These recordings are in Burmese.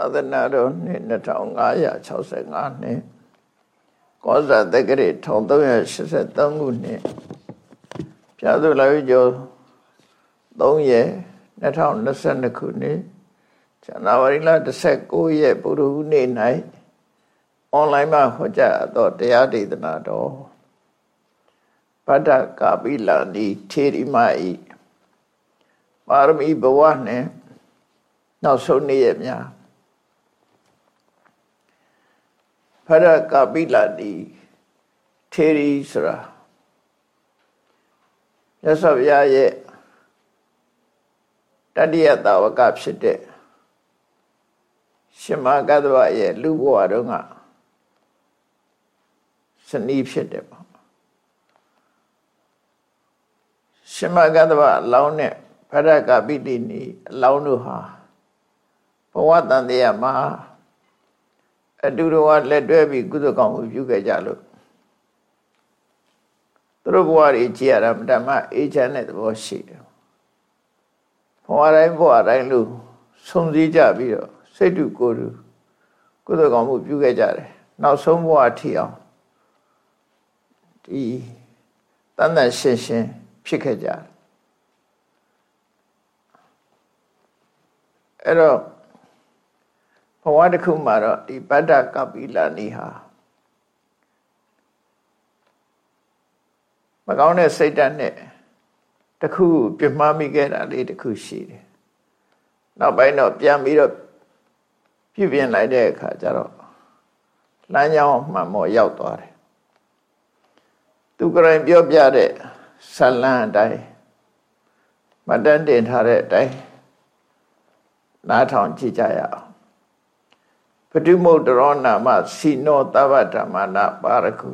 သာသနာတော်နှစ်2565နှစ်ကောဇာတက္ကရာ1383ခုနှစ်ပြာသူလာယူကျော်3ရက်2022ခုနှစ်ဇန်နဝါရီလ19ရက်ပုရိဟုနေ့၌အွန်လိုင်းမှာဟောကြားသောတရားဒေသနာတော်ဗဒ္ဒကာပိလာနီထေရီမဤပါရမီဘဝနှင့်နောက်ဆုံးနေ့ရက်များ ဖရကပိလတိထေရီဆိုတာမြတ်စွာဘုရားရဲ့တတိယတာဝကဖြစ်တဲ့ရှင်မကတ္တဝရဲ့လူဘဝတုန်းကစနီးဖြစ်တယ်ပေါ့ရှင်မကတ္တဝအလောင်းနဲ့ဖရကပိတိနီအလောင်းတို့ဟာဘဝတန်တရားမှာ အတူတူကလက်တွဲပြီးကုသကောင်းမှုပြုခဲ့ကြလို့သူတို့ဘဝတွေကြည်ရတာဓမ္မအေးချမ်းတဲ့သဘောရှိတယ်ဘဝတိုင်းဘဝတိုင်းလို့ဆုံစည်းကြပြီးတော့စိတ်တူကိုယ်တူကုသကောင်းမှုပြုခဲ့ကြတယ်နောက်ဆုံးဘဝထီအောင်ဒီတန်တန်ရှင်းရှင်းဖြစ်ခဲ့ကြတယ်အဲ့တော့ ဘဝတစ်ခုမှာတော့ဒီဗဒ္ဒကပိလာနီဟာမကောင်းတဲ့စိတ်ဓာတ်နဲ့တခုပြမှားမိခဲ့တာလေးတခုရှိတယ်နောက်ပိုင်းတော့ပြန်ပြီးတော့ပြပြင်လိုက်တဲ့အခါကျတော့လမ်းကြောင်းမှမော်ရောက်သွားတယ်သူကရင်ပြောပြတဲ့ဇလန်းအတိုင်းမတန်းတင်ထားတဲ့အတိုင်းနားထောင်ကြည့်ကြရအောင် ပတုမုတ်တရောနာမစီနောသဗ္ဗဓမ္မနာပါရကု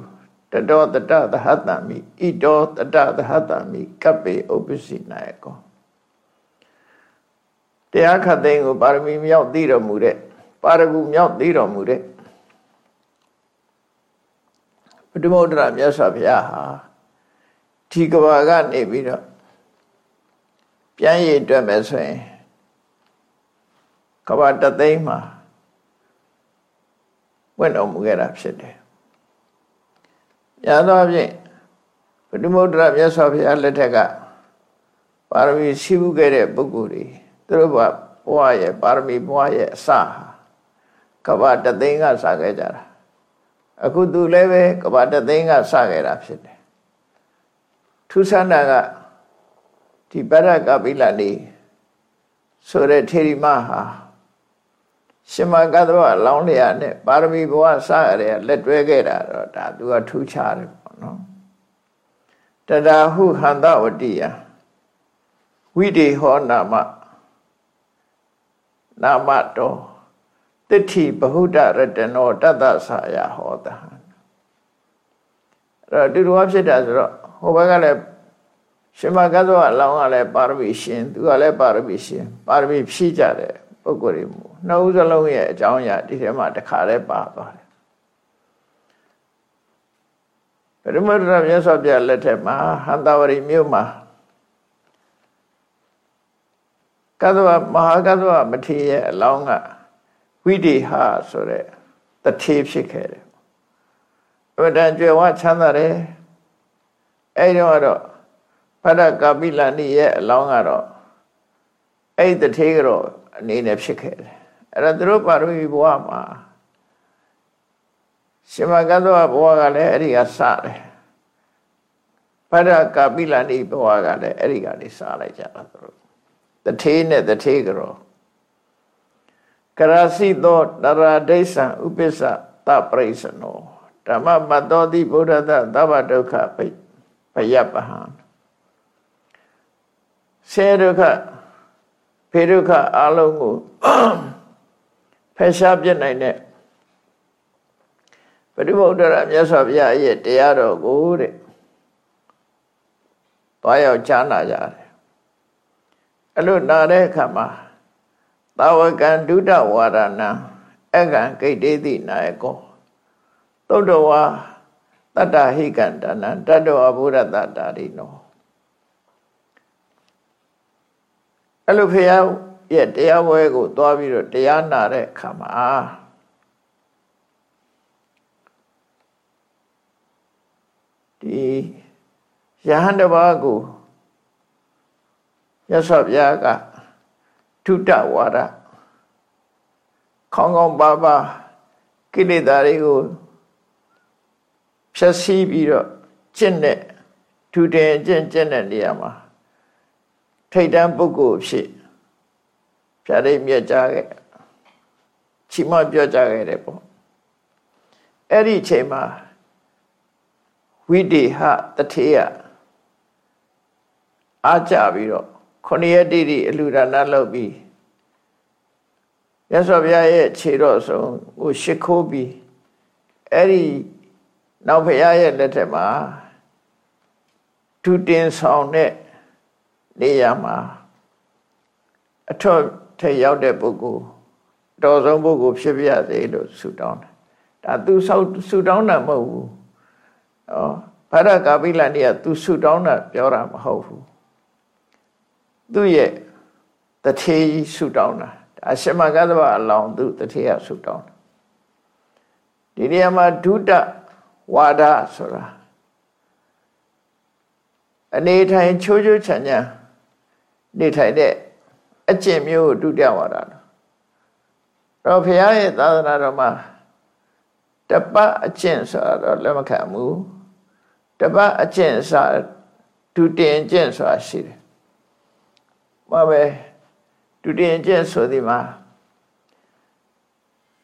တတောတတသဟတမိဣတောတတသဟတမိကပ္ပေဥပ္ပစီနာယကောတရားခတ်သိမ်းကိုပါရမီမြောက်သိတော်မူတဲ့ပါရဂုမြောက်သိတော်မူတဲ့ပတုမုတ်တရမြတ်စွာဘုရားဟာဒီကဘာကနေပြီးတော့ပြန်ရည်တွက်မယ်ဆိုရင်ကဘာတသိမ်းမှာ ဝင့်တော်မူခဲ့တာဖြစ်တယ်။ညာသောဖြင့်ပထမုဒ္ဒရာမြတ်စွာဘုရားလက်ထက်ကပါရမီရှိမှုခဲ့တဲ့ပုဂ္ဂိုလ်တွေသူတို့ဘဝရဲ့ပါရမီဘဝရဲ့အစဟာကဘာတသိန်းကစခဲ့ကြတာအခုသူလည်းပဲကဘာတသိန်းကစခဲ့တာဖြစ်တယ်ထူးဆန်းတာကဒီပရကပိလနေဆိုတဲ့ထေရီမဟာ ရှင်မကသဘောလောင်းလျာနဲ့ပါရမီဘဝစရတဲ့လက်တွဲခဲ့တာတော့ဒါသူကထူးခြားတယ်ပေါ့နော်တဒါဟုဟန္တဝတိယဝိတေဟောနာမနာမတော်တတိဘဟုဒရတနောတတ္တဆာယဟောတဟအဲ့တော့တူတော်ဖြစ်တာဆိုတော့ဟိုဘက်ကလည်းရှင်မကသောအလောင်းကလည်းပါရမီရှင်သူကလည်းပါရမီရှင်ပါရမီဖြည့်ကြတယ် ပုဂ္ဂိုလ်တွေမူနှစ်ဦးစလုံးရဲ့အကြောင်းအရာဒီထဲမှာတခါတည်းပါသွားတယ်ပရမတ္တရမြတ်စွာဘုရားလက်ထက်မှာဟန္တာဝရီမြို့မှာကသဝမဟာကသဝမထေရရဲ့အလောင်းကဝိတေဟဆိုတဲ့တထေးဖြစ်ခဲ့တယ်အမတန်ကြွယ်ဝချမ်းသာတယ်အဲ့ဒီတော့ဖဒကာပိလဏိရဲ့အလောင်းကတော့အဲ့ဒီတထေးကတော့ အနေနဲ့ဖြစ်ခဲ့တယ်အဲ့တော့သူတို့ပါရမီဘဝမှာရှင်မကသောဘဝကလည်းအဲ့ဒီကစတယ်ပရကပိလဏိဘဝကလည်းအဲ့ဒီကနေစလိုက်ကြတာသူတို့တထေးနဲ့တထေးကြောကရစီသောတရာဒိဋ္ဌံဥပစ္စတပရိစနောဓမ္မမတ္တောတိဗုဒ္ဓတသဗ္ဗဒုက္ခပိပယပဟံဆေဒုက္ခ ဖေဒုက္ခအလုံးကိုဖယ်ရှားပြနိုင်တဲ့ပရိဘုဒ္ဓရမြတ်စွာဘုရားရဲ့တရားတော်ကိုတဲ့သွားရောက်ကြားနာကြတယ်အဲ့လိုနာတဲ့အခါမှာသာဝကံဒုဒဝါရဏံအကံဂိတ်တေတိနာယကောသုတ္တဝါတတ္တဟိကံတဏံတတ္တဝဘုရတတာရိနော အဲ့လိုဖះရဲ့တရားပွဲကိုသွားပြီးတော့တရားနာတဲ့အခါမှာဒီယဟန်တပါးကိုရသော်ဘုရားကထုတဝါဒခေါင်းကောင်းပါပါကိလေသာတွေကိုဖြည့်ဆည်းပြီးတော့ကျင့်တဲ့ထူတင်ကျင့်ကျင့်တဲ့နေရာမှာ ထိတ်တန်းပုဂ္ဂိုလ်ဖြစ်ဖြာရိပ်မြတ်ကြခဲ့ချီးမွမ်းပြောကြခဲ့တယ်ပေါ့အဲ့ဒီအချိန်မှာဝိတေဟတထေယအားကြပြီးတော့ခொနည်းတိတိအလူဒါနလုပ်ပြီးရသော်ဘုရားရဲ့ခြေတော်ဆုံးကိုရှ िख ိုးပြီးအဲ့ဒီနောက်ဘုရားရဲ့လက်ထက်မှာထူတင်ဆောင်တဲ့ နေရာမှာအထောက်ထရောက်တဲ့ပုဂ္ဂိုလ်တော်ဆုံးပုဂ္ဂိုလ်ဖြစ်ပြစေလို့ဆုတောင်းတယ်ဒါသူဆောက်ဆုတောင်းတာမဟုတ်ဘူးဩဘာရကာပိလန်ကြီးကသူဆုတောင်းတာပြောတာမဟုတ်ဘူးသူ့ရဲ့တထေကြီးဆုတောင်းတာဒါရှမကသဗအလောင်းသူတထေကဆုတောင်းတာဒီနေရာမှာဒုတဝါဒဆိုတာအနေထိုင်ချိုးချိုးချမ်းချမ်း နေထိုင်တဲ့အကျင့်မျိုးဒုတိယဝါဒတော့ဘုရားရဲ့သာသနာတော်မှာတပတ်အကျင့်ဆိုတော့လက်မခံဘူးတပတ်အကျင့်စာဒုတင်ကျင့်ဆိုတာရှိတယ်။ဘာပဲဒုတင်ကျင့်ဆိုဒီမှာ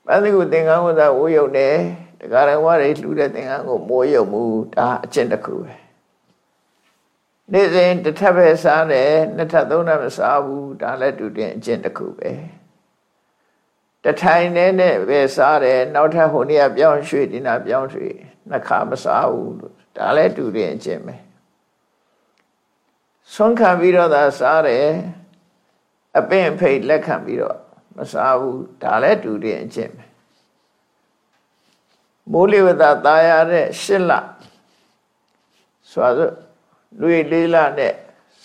ပန်းကုသင်္ကန်းဝဒဝိယုံတယ်တက္ကရာဝရိလှူတဲ့သင်္ကန်းကိုမိုးယုံမှုဒါအကျင့်တစ်ခုပဲ နေ့စဉ်တစ်ထပ်ပဲစားတယ်နှစ်ထပ်သုံးထပ်မစားဘူးဒါလည်းတူတင်အကျင့်တစ်ခုပဲတထိုင်နေနဲ့ပဲစားတယ်နောက်ထပ်ဟိုနေ့ကပြောင်းရွှေ့ဒီနာပြောင်းရွှေ့နှစ်ခါမစားဘူးလို့ဒါလည်းတူတင်အကျင့်ပဲဆွန့်ခံပြီးတော့သာစားတယ်အပင့်ဖိတ်လက်ခံပြီးတော့မစားဘူးဒါလည်းတူတင်အကျင့်ပဲမိုးလေဝသသာရတဲ့ရှစ်လဆိုတော့ လူလေးလနဲ့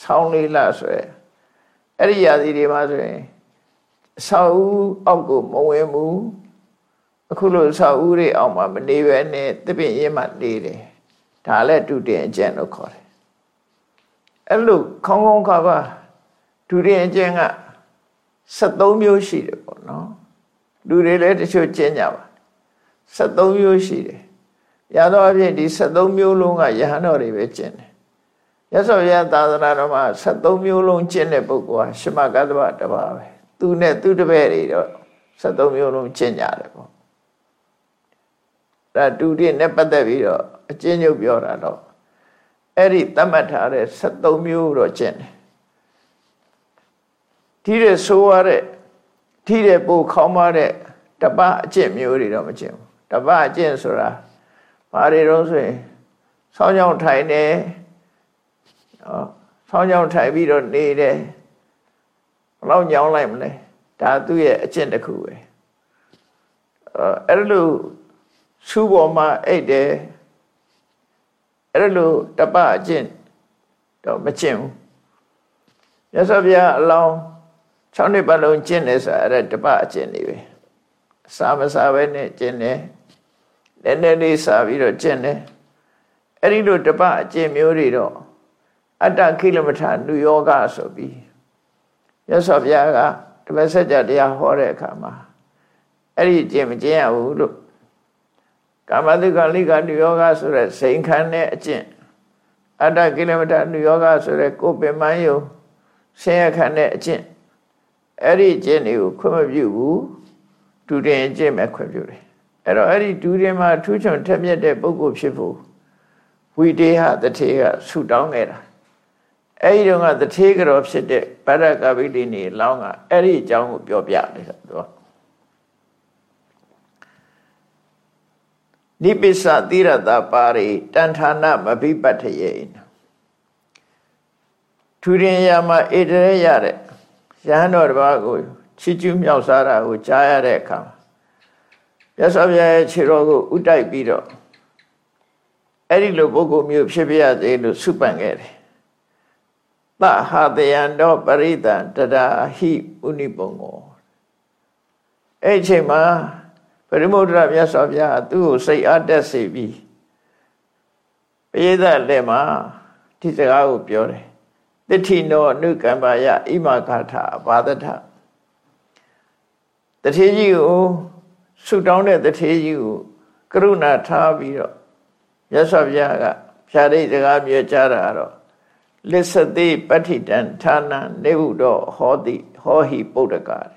ဆောင်းလေးလဆိုရယ်အဲ့ဒီရာသီတွေမှာဆိုရင်အဆောက်အဦအောက်ကိုမဝင်ဘူးအခုလိုအဆောက်အဦတွေအောက်မှာမနေပဲနဲ့တပည့်ရင်းမှနေတယ်ဒါလည်းဒုတိယအကျင့်လို့ခေါ်တယ်အဲ့လိုခေါင်းခေါင်းခါပါဒုတိယအကျင့်က73မျိုးရှိတယ်ပေါ့နော်လူတွေလည်းတချို့ကျင့်ကြပါ73မျိုးရှိတယ်ရသောအဖြစ်ဒီ73မျိုးလုံးကယဟန်တော်တွေပဲကျင့်တယ် ရသော်ရသာသနာတော်မှာ73မျိုးလုံးကျင့်တဲ့ပုဂ္ဂိုလ်ဟာရှမကတ္တဗတပါပဲသူနဲ့သူတပည့်တွေတော့73မျိုးလုံးကျင့်ကြတယ်ပေါ့ဒါတူတိနဲ့ပတ်သက်ပြီးတော့အကျဉ်းချုပ်ပြောတာတော့အဲ့ဒီသတ်မှတ်ထားတဲ့73မျိုးတော့ကျင့်တယ်ထိတဲ့ဆိုးရတဲ့ထိတဲ့ပိုခေါင်းမတဲ့တပအကျင့်မျိုးတွေတော့မကျင့်ဘူးတပအကျင့်ဆိုတာဘာတွေတော့ဆိုရင်ဆောင်းကြောင်ထိုင်နေ ဆောင်းကြောင်ထိုင်ပြီးတော့နေတယ်ဘလောက်ညောင်းလိုက်မလဲဒါသူ့ရဲ့အကျင့်တစ်ခုပဲအဲ့လိုစူးပေါ်မှာအိတ်တယ်အဲ့လိုတပအကျင့်တော့မကျင့်ဘူးမြတ်စွာဘုရားအလောင်း6နှစ်ပတ်လုံးကျင့်တယ်ဆိုအဲ့ဒါတပအကျင့်နေပဲစားမစားပဲနဲ့ကျင့်တယ်လည်းနည်းလေးစားပြီးတော့ကျင့်တယ်အဲ့ဒီလိုတပအကျင့်မျိုးတွေတော့ အတ္တခိလမထနုယောဂဆိုပြီးမြတ်စွာဘုရားကတပည့်ဆက်ကြတရားဟောတဲ့အခါမှာအဲ့ဒီကျင့်မကျင့်ရဘူးလို့ကာမတုကလိကနုယောဂဆိုတဲ့စိန်ခံတဲ့အကျင့်အတ္တကိလမထနုယောဂဆိုတဲ့ကိုယ်ပင်မယုံဆင်းရဲခံတဲ့အကျင့်အဲ့ဒီအကျင့်တွေကိုခွင့်မပြုဘူးဒုတင်အကျင့်ပဲခွင့်ပြုတယ်အဲ့တော့အဲ့ဒီဒုတင်မှာထူးချွန်ထက်မြက်တဲ့ပုဂ္ဂိုလ်ဖြစ်ဖို့ဝိတေဟတထေကဆူတောင်းခဲ့တာ အဲ့ဒီတော့ကတထေကတော်ဖြစ်တဲ့ဗရကပိလိနေလောင်းကအဲ့ဒီအကြောင်းကိုပြောပြတယ်ဆိုတော့နိပိစ္ဆသီရတပါရိတန်ဌာနမဘိပတ္ထယေထူရင်ရမှာဣတရေရတဲ့ရဟန်းတော်တစ်ပါးကိုချီးကျူးမြောက်စားတာကိုကြားရတဲ့အခါမြတ်စွာဘုရားရဲ့ခြေတော်ကိုဥတိုက်ပြီးတော့အဲ့ဒီလိုပုဂ္ဂိုလ်မျိုးဖြစ်ပြရသေးလို့ဆုပန်ခဲ့တယ် သဟာတယံတော့ပရိသတရာဟိဥနိပုံကိုအဲ့ချိန်မှာပရိမုဒ္ဒရာမြတ်စွာဘုရားသူ့ကိုစိတ်အားတက်စေပြီးပိယသက်လက်မှာဒီစကားကိုပြောတယ်တတိနောအနုကမ္ပါယဣမဂါထဘာဒထတထေကြီးကိုဆုတောင်းတဲ့တထေကြီးကိုကရုဏာထားပြီးတော့မြတ်စွာဘုရားကဖြာဒိတ်စကားပြောကြတာတော့ လစ္စတိပဋ္ဌိတံဌာနနေဟုတော့ဟောတိဟောဟိပုဒ္ဒကတဲ့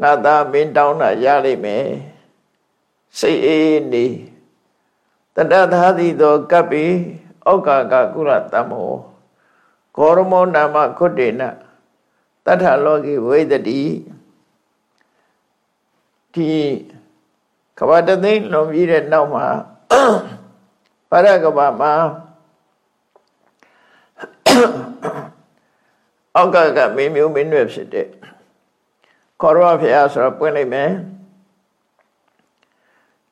ငါသားမင်းတောင်းတာရလိမ့်မယ်စိတ်အေးနေတတသာတိသောကပ္ပိဩကာကကုလတမောဂေါရမောနာမခုတေနတထလောကိဝိဒတိဒီကဘာတသိန်းလွန်ပြီးတဲ့နောက်မှာပရကဘာမှာ အောက်ကကမင်းမျိုးမင်းတွေဖြစ်တဲ့ခေါရဝဖျားဆိုတော့ပွင့်လိုက်မယ်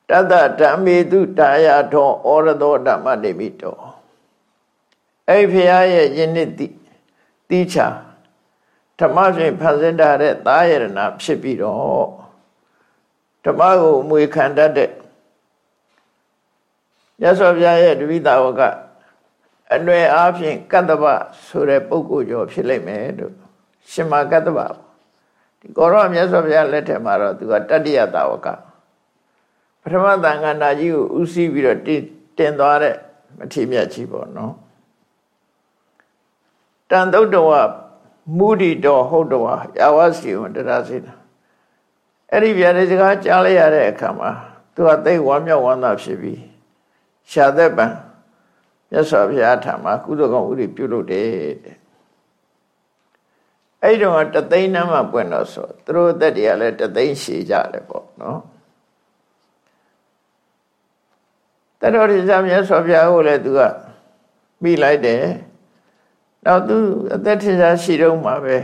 တတဓမ္မေတုတာယာထောဩရသောဓမ္မနေမိတောအဲ့ဖျားရဲ့ယဉ်နှစ်တိတိချာဓမ္မဖြင့်ဖန်ဆင်းထားတဲ့သာယရဏဖြစ်ပြီးတော့ဓမ္မကိုအမွေခံတတ်တဲ့ရသော်ဘုရားရဲ့တပိသာဝက အနွယ်အားဖြင့်ကတ္တဗဆိုတဲ့ပုဂ္ဂိုလ်ကျော်ဖြစ်လိမ့်မယ်လို့ရှင်မကတ္တဗဒီကောရောမြတ်စွာဘုရားလက်ထက်မှာတော့သူကတတ္တိယသာဝကပထမသံဃာနာကြီးကိုဥစည်းပြီးတော့တင်သွားတဲ့မထေမြတ်ကြီးပေါ့နော်တန်တုတ်တော်မူဒီတော်ဟုတ်တော်ယာဝစီဝတရစေတာအဲ့ဒီဗျာဒီစကားကြားလိုက်ရတဲ့အခါမှာသူကသိဝမ်းမြောက်ဝမ်းသာဖြစ်ပြီးရှာသက်ပံ မြတ်စွာဘုရားထာမှာကုသိုလ်ကောင်းဥတွေပြုလုပ်တယ်တဲ့အဲ့ဒီတော့တသိန်းနှမ်းမှပွင့်တော့ဆိုသူတို့အသက်တွေကလည်းတသိန်းရှည်ကြတယ်ပေါ့နော်တတော်ရဇမြတ်စွာဘုရားကိုလည်းသူကပြီးလိုက်တယ်နောက်သူအသက်ထင်ရှားရှိတော့မှာပဲ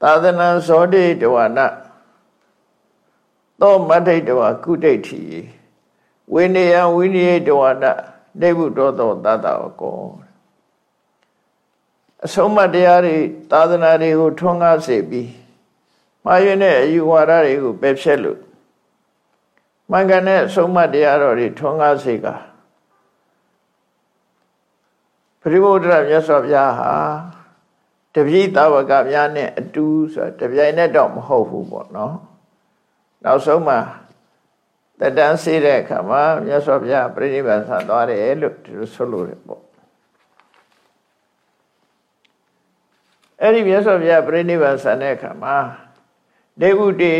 သာသနာဇောတိတဝနာသောမဋိတဝကုဋိဋ္ဌိဝိနည်းဝိနည်းတဝနာ နေဘုတော်သောတတဝကောအဆုံးမတရားတွေသာသနာတွေကိုထွန်းကားစေပြီးမှားယွင်းတဲ့အယူဝါဒတွေကိုပယ်ဖျက်လို့မှန်ကန်တဲ့အဆုံးမတရားတော်တွေထွန်းကားစေကပရိဘုဒ္ဓရမြတ်စွာဘုရားဟာတပည့်တာဝကများနဲ့အတူဆိုတပြိုင်နဲ့တော့မဟုတ်ဘူးပေါ့နော်နောက်ဆုံးမှာ တတန်းစေးတဲ့အခါမှာမြတ်စွာဘုရားပြိဋိဘံဆန်သွားတယ်လို့ဒီလိုဆိုလို့ရပေါ့အဲ့ဒီမြတ်စွာဘုရားပြိဋိဘံဆန်တဲ့အခါမှာဒေဝတိ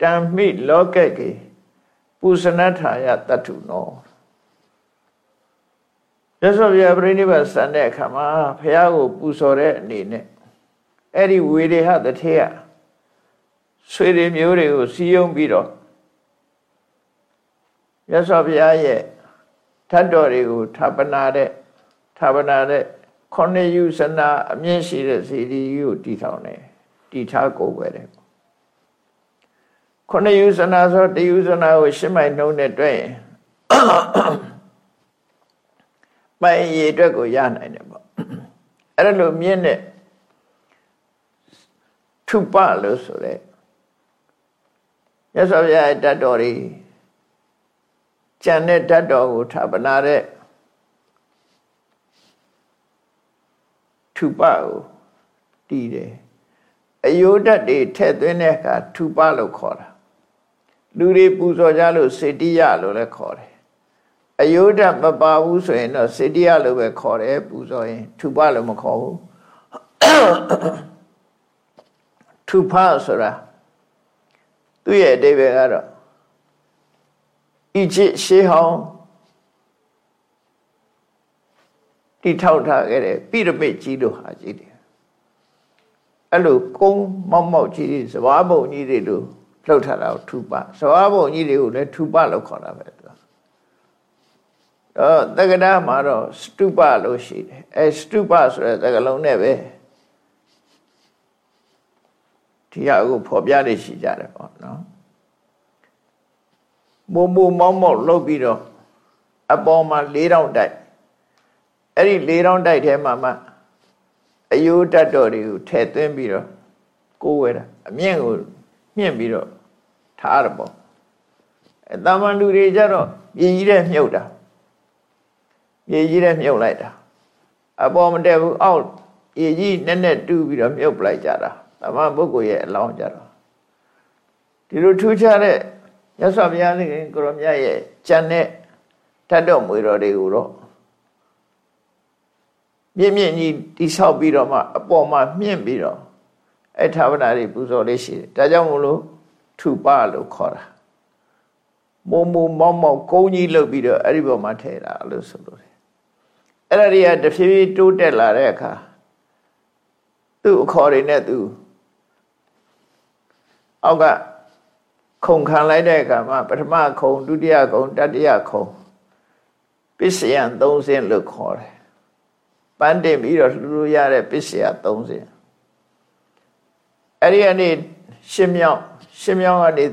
တံမိလောကကေပုစနထာယတတ္ထုနောမြတ်စွာဘုရားပြိဋိဘံဆန်တဲ့အခါမှာဘုရားကိုပူဇော်တဲ့အနေနဲ့အဲ့ဒီဝေရေဟတထေယဆွေတွေမျိုးတွေကိုစီယုံပြီးတော့ မြတ်စွာဘုရားရဲ့ထတ်တော်တွေကိုဌာပနာတဲ့ဌာပနာတဲ့ခொနှစ်ယူစနာအမြင့်ရှိတဲ့စီဒီကိုတည်ထောင်တယ်တည်ထားကိုယ်ပဲတယ်ခொနှစ်ယူစနာဆိုတယူစနာကိုရှင်းမိုင်နှုံးနဲ့တွေ့ရင်ပိုင်ရည်အတွက်ကိုရနိုင်တယ်ပေါ့အဲ့ဒါလိုမြင့်တဲ့ထုပလို့ဆိုတဲ့မြတ်စွာဘုရားရဲ့တတ်တော်တွေ ကြံတဲ့တတ်တော်ကိုဌာပနာတဲ့ထုပကိုတည်တယ်အယိုးဓာတ်တွေထည့်သွင်းတဲ့အခါထုပလို့ခေါ်တာလူတွေပူဇော်ကြလို့စေတိယလို့လည်းခေါ်တယ်အယိုးဓာတ်မပါဘူးဆိုရင်တော့စေတိယလို့ပဲခေါ်တယ်ပူဇော်ရင်ထုပလို့မခေါ်ဘူးထုဖဆိုတာသူ့ရဲ့အတိပ္ပယ်ကတော့ အီဂျစ်ရှေးဟောင်းတိထောက်ထားခဲ့တဲ့ပိရမစ်ကြီးတို့ဟာကြီးတယ်အဲ့လိုကုန်းမောက်မောက်ကြီးတွေစဘာဘုံကြီးတွေလို့လှုပ်ထားတာကိုထူပစဘာဘုံကြီးတွေကိုလည်းထူပလို့ခေါ်တာပဲသူတော့တက္ကရာမှာတော့စတုပလို့ရှိတယ်အဲစတုပဆိုတဲ့သကလုံးနဲ့ပဲဒီဟာကိုဖော်ပြနေရှိကြတယ်ပေါ့နော် မုံမုံမောက်မောက်လှုပ်ပြီးတော့အပေါ်မှာ၄တောင်တိုက်အဲ့ဒီလေးတောင်းတိုက်ထဲမှာမှအယိုးတတ်တော်တွေကိုထည့်သွင်းပြီးတော့ကိုးဝဲတာအမြင့်ကိုမြင့်ပြီးတော့ထားရပေါ့အဲတာမန်လူတွေကြတော့မြေကြီးတဲ့မြုပ်တာမြေကြီးတဲ့မြုပ်လိုက်တာအပေါ်မတက်ဘူးအောက်မြေကြီးနဲ့နဲ့တူးပြီးတော့မြုပ်ပလိုက်ကြတာတာမန်ပုဂ္ဂိုလ်ရဲ့အလောင်းကြတော့ဒီလိုထူးခြားတဲ့ ရသော်ဘုရားသခင်ကိုရောမြတ်ရဲ့ကြံတဲ့တတ်တော်မွေတော်တွေကိုတော့မြင့်မြင့်ကြီးတိဆောက်ပြီးတော့မှအပေါ်မှာမြင့်ပြီးတော့အဲ့ထာဝနာတွေပူဇော်လေးရှိတယ်ဒါကြောင့်မို့လို့ထူပါလို့ခေါ်တာမုံမုံမောက်မောက်ကုန်းကြီးလုပ်ပြီးတော့အဲ့ဒီပေါ်မှာထည့်တာလို့ဆိုလို့တယ်အဲ့ဒါတွေကတဖြည်းဖြည်းတိုးတက်လာတဲ့အခါသူ့အခေါ်တွေနဲ့သူအောက်က ခုံခံလိုက်တဲ့အခါမှာပထမခုံဒုတိယခုံတတိယခုံပစ္စယံ၃ဆင့်လို့ခေါ်တယ်ပန်းတင်ပြီးတော့လှူလို့ရတဲ့ပစ္စယ၃ဆင့်အဲ့ဒီကနေရှင်းမြောင်းရှင်းမြောင်းကနေ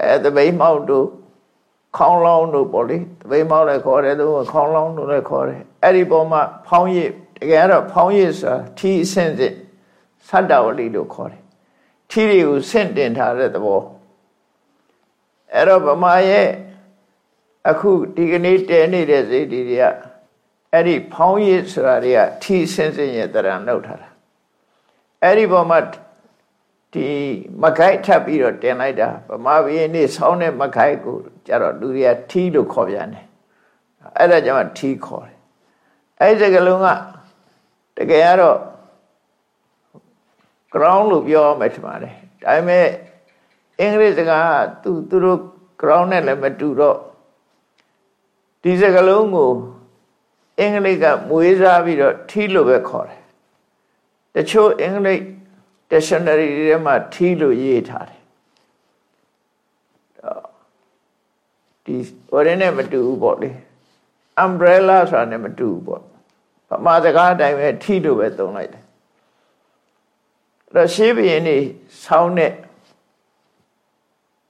အဲတပိမောက်တို့ခေါင်းလောင်းတို့ပေါ့လေတပိမောက်လည်းခေါ်တယ်သူခေါင်းလောင်းတို့လည်းခေါ်တယ်အဲ့ဒီပေါ်မှာဖောင်းရည်တကယ်တော့ဖောင်းရည်ဆိုတာထီအဆင့်စစ်သတ္တဝလိလို့ခေါ်တယ် ထီတွေကိုဆင့်တင်ထားတဲ့သဘောအဲ့တော့ဗမာရဲ့အခုဒီကနေ့တဲနေတဲ့စိတ်တွေကအဲ့ဒီဖောင်းရည်ဆိုတာတွေကထီဆင့်စစ်ရဲ့တရံနှုတ်ထားတာအဲ့ဒီပေါ်မှာဒီမခိုက်ထပ်ပြီးတော့တင်လိုက်တာဗမာပြည်နေ့ဆောင်းတဲ့မခိုက်ကိုကြတော့လူတွေကထီလို့ခေါ်ပြန်တယ်အဲ့ဒါကြောင့်ထီခေါ်တယ်အဲ့ဒီစကလုံးကတကယ်ကတော့ ground လို့ပြောမှထင်ပါတယ်ဒါပေမဲ့အင်္ဂလိပ်စကားကသူသူတို့ ground နဲ့လည်းမတူတော့ဒီစကလုံးကိုအင်္ဂလိပ်ကမွေးစားပြီးတော့ထီလို့ပဲခေါ်တယ်တချို့အင်္ဂလိပ် dictionary တွေမှာထီလို့ရေးထားတယ်ဒီဟိုရင်းနဲ့မတူဘူးပေါ့လေ umbrella ဆိုတာနဲ့မတူဘူးပေါ့ဗမာစကားအတိုင်းပဲထီလို့ပဲသုံးလိုက်တယ်အဲ့ တော့ရှေးဘုရင်နေဆောင်းတဲ့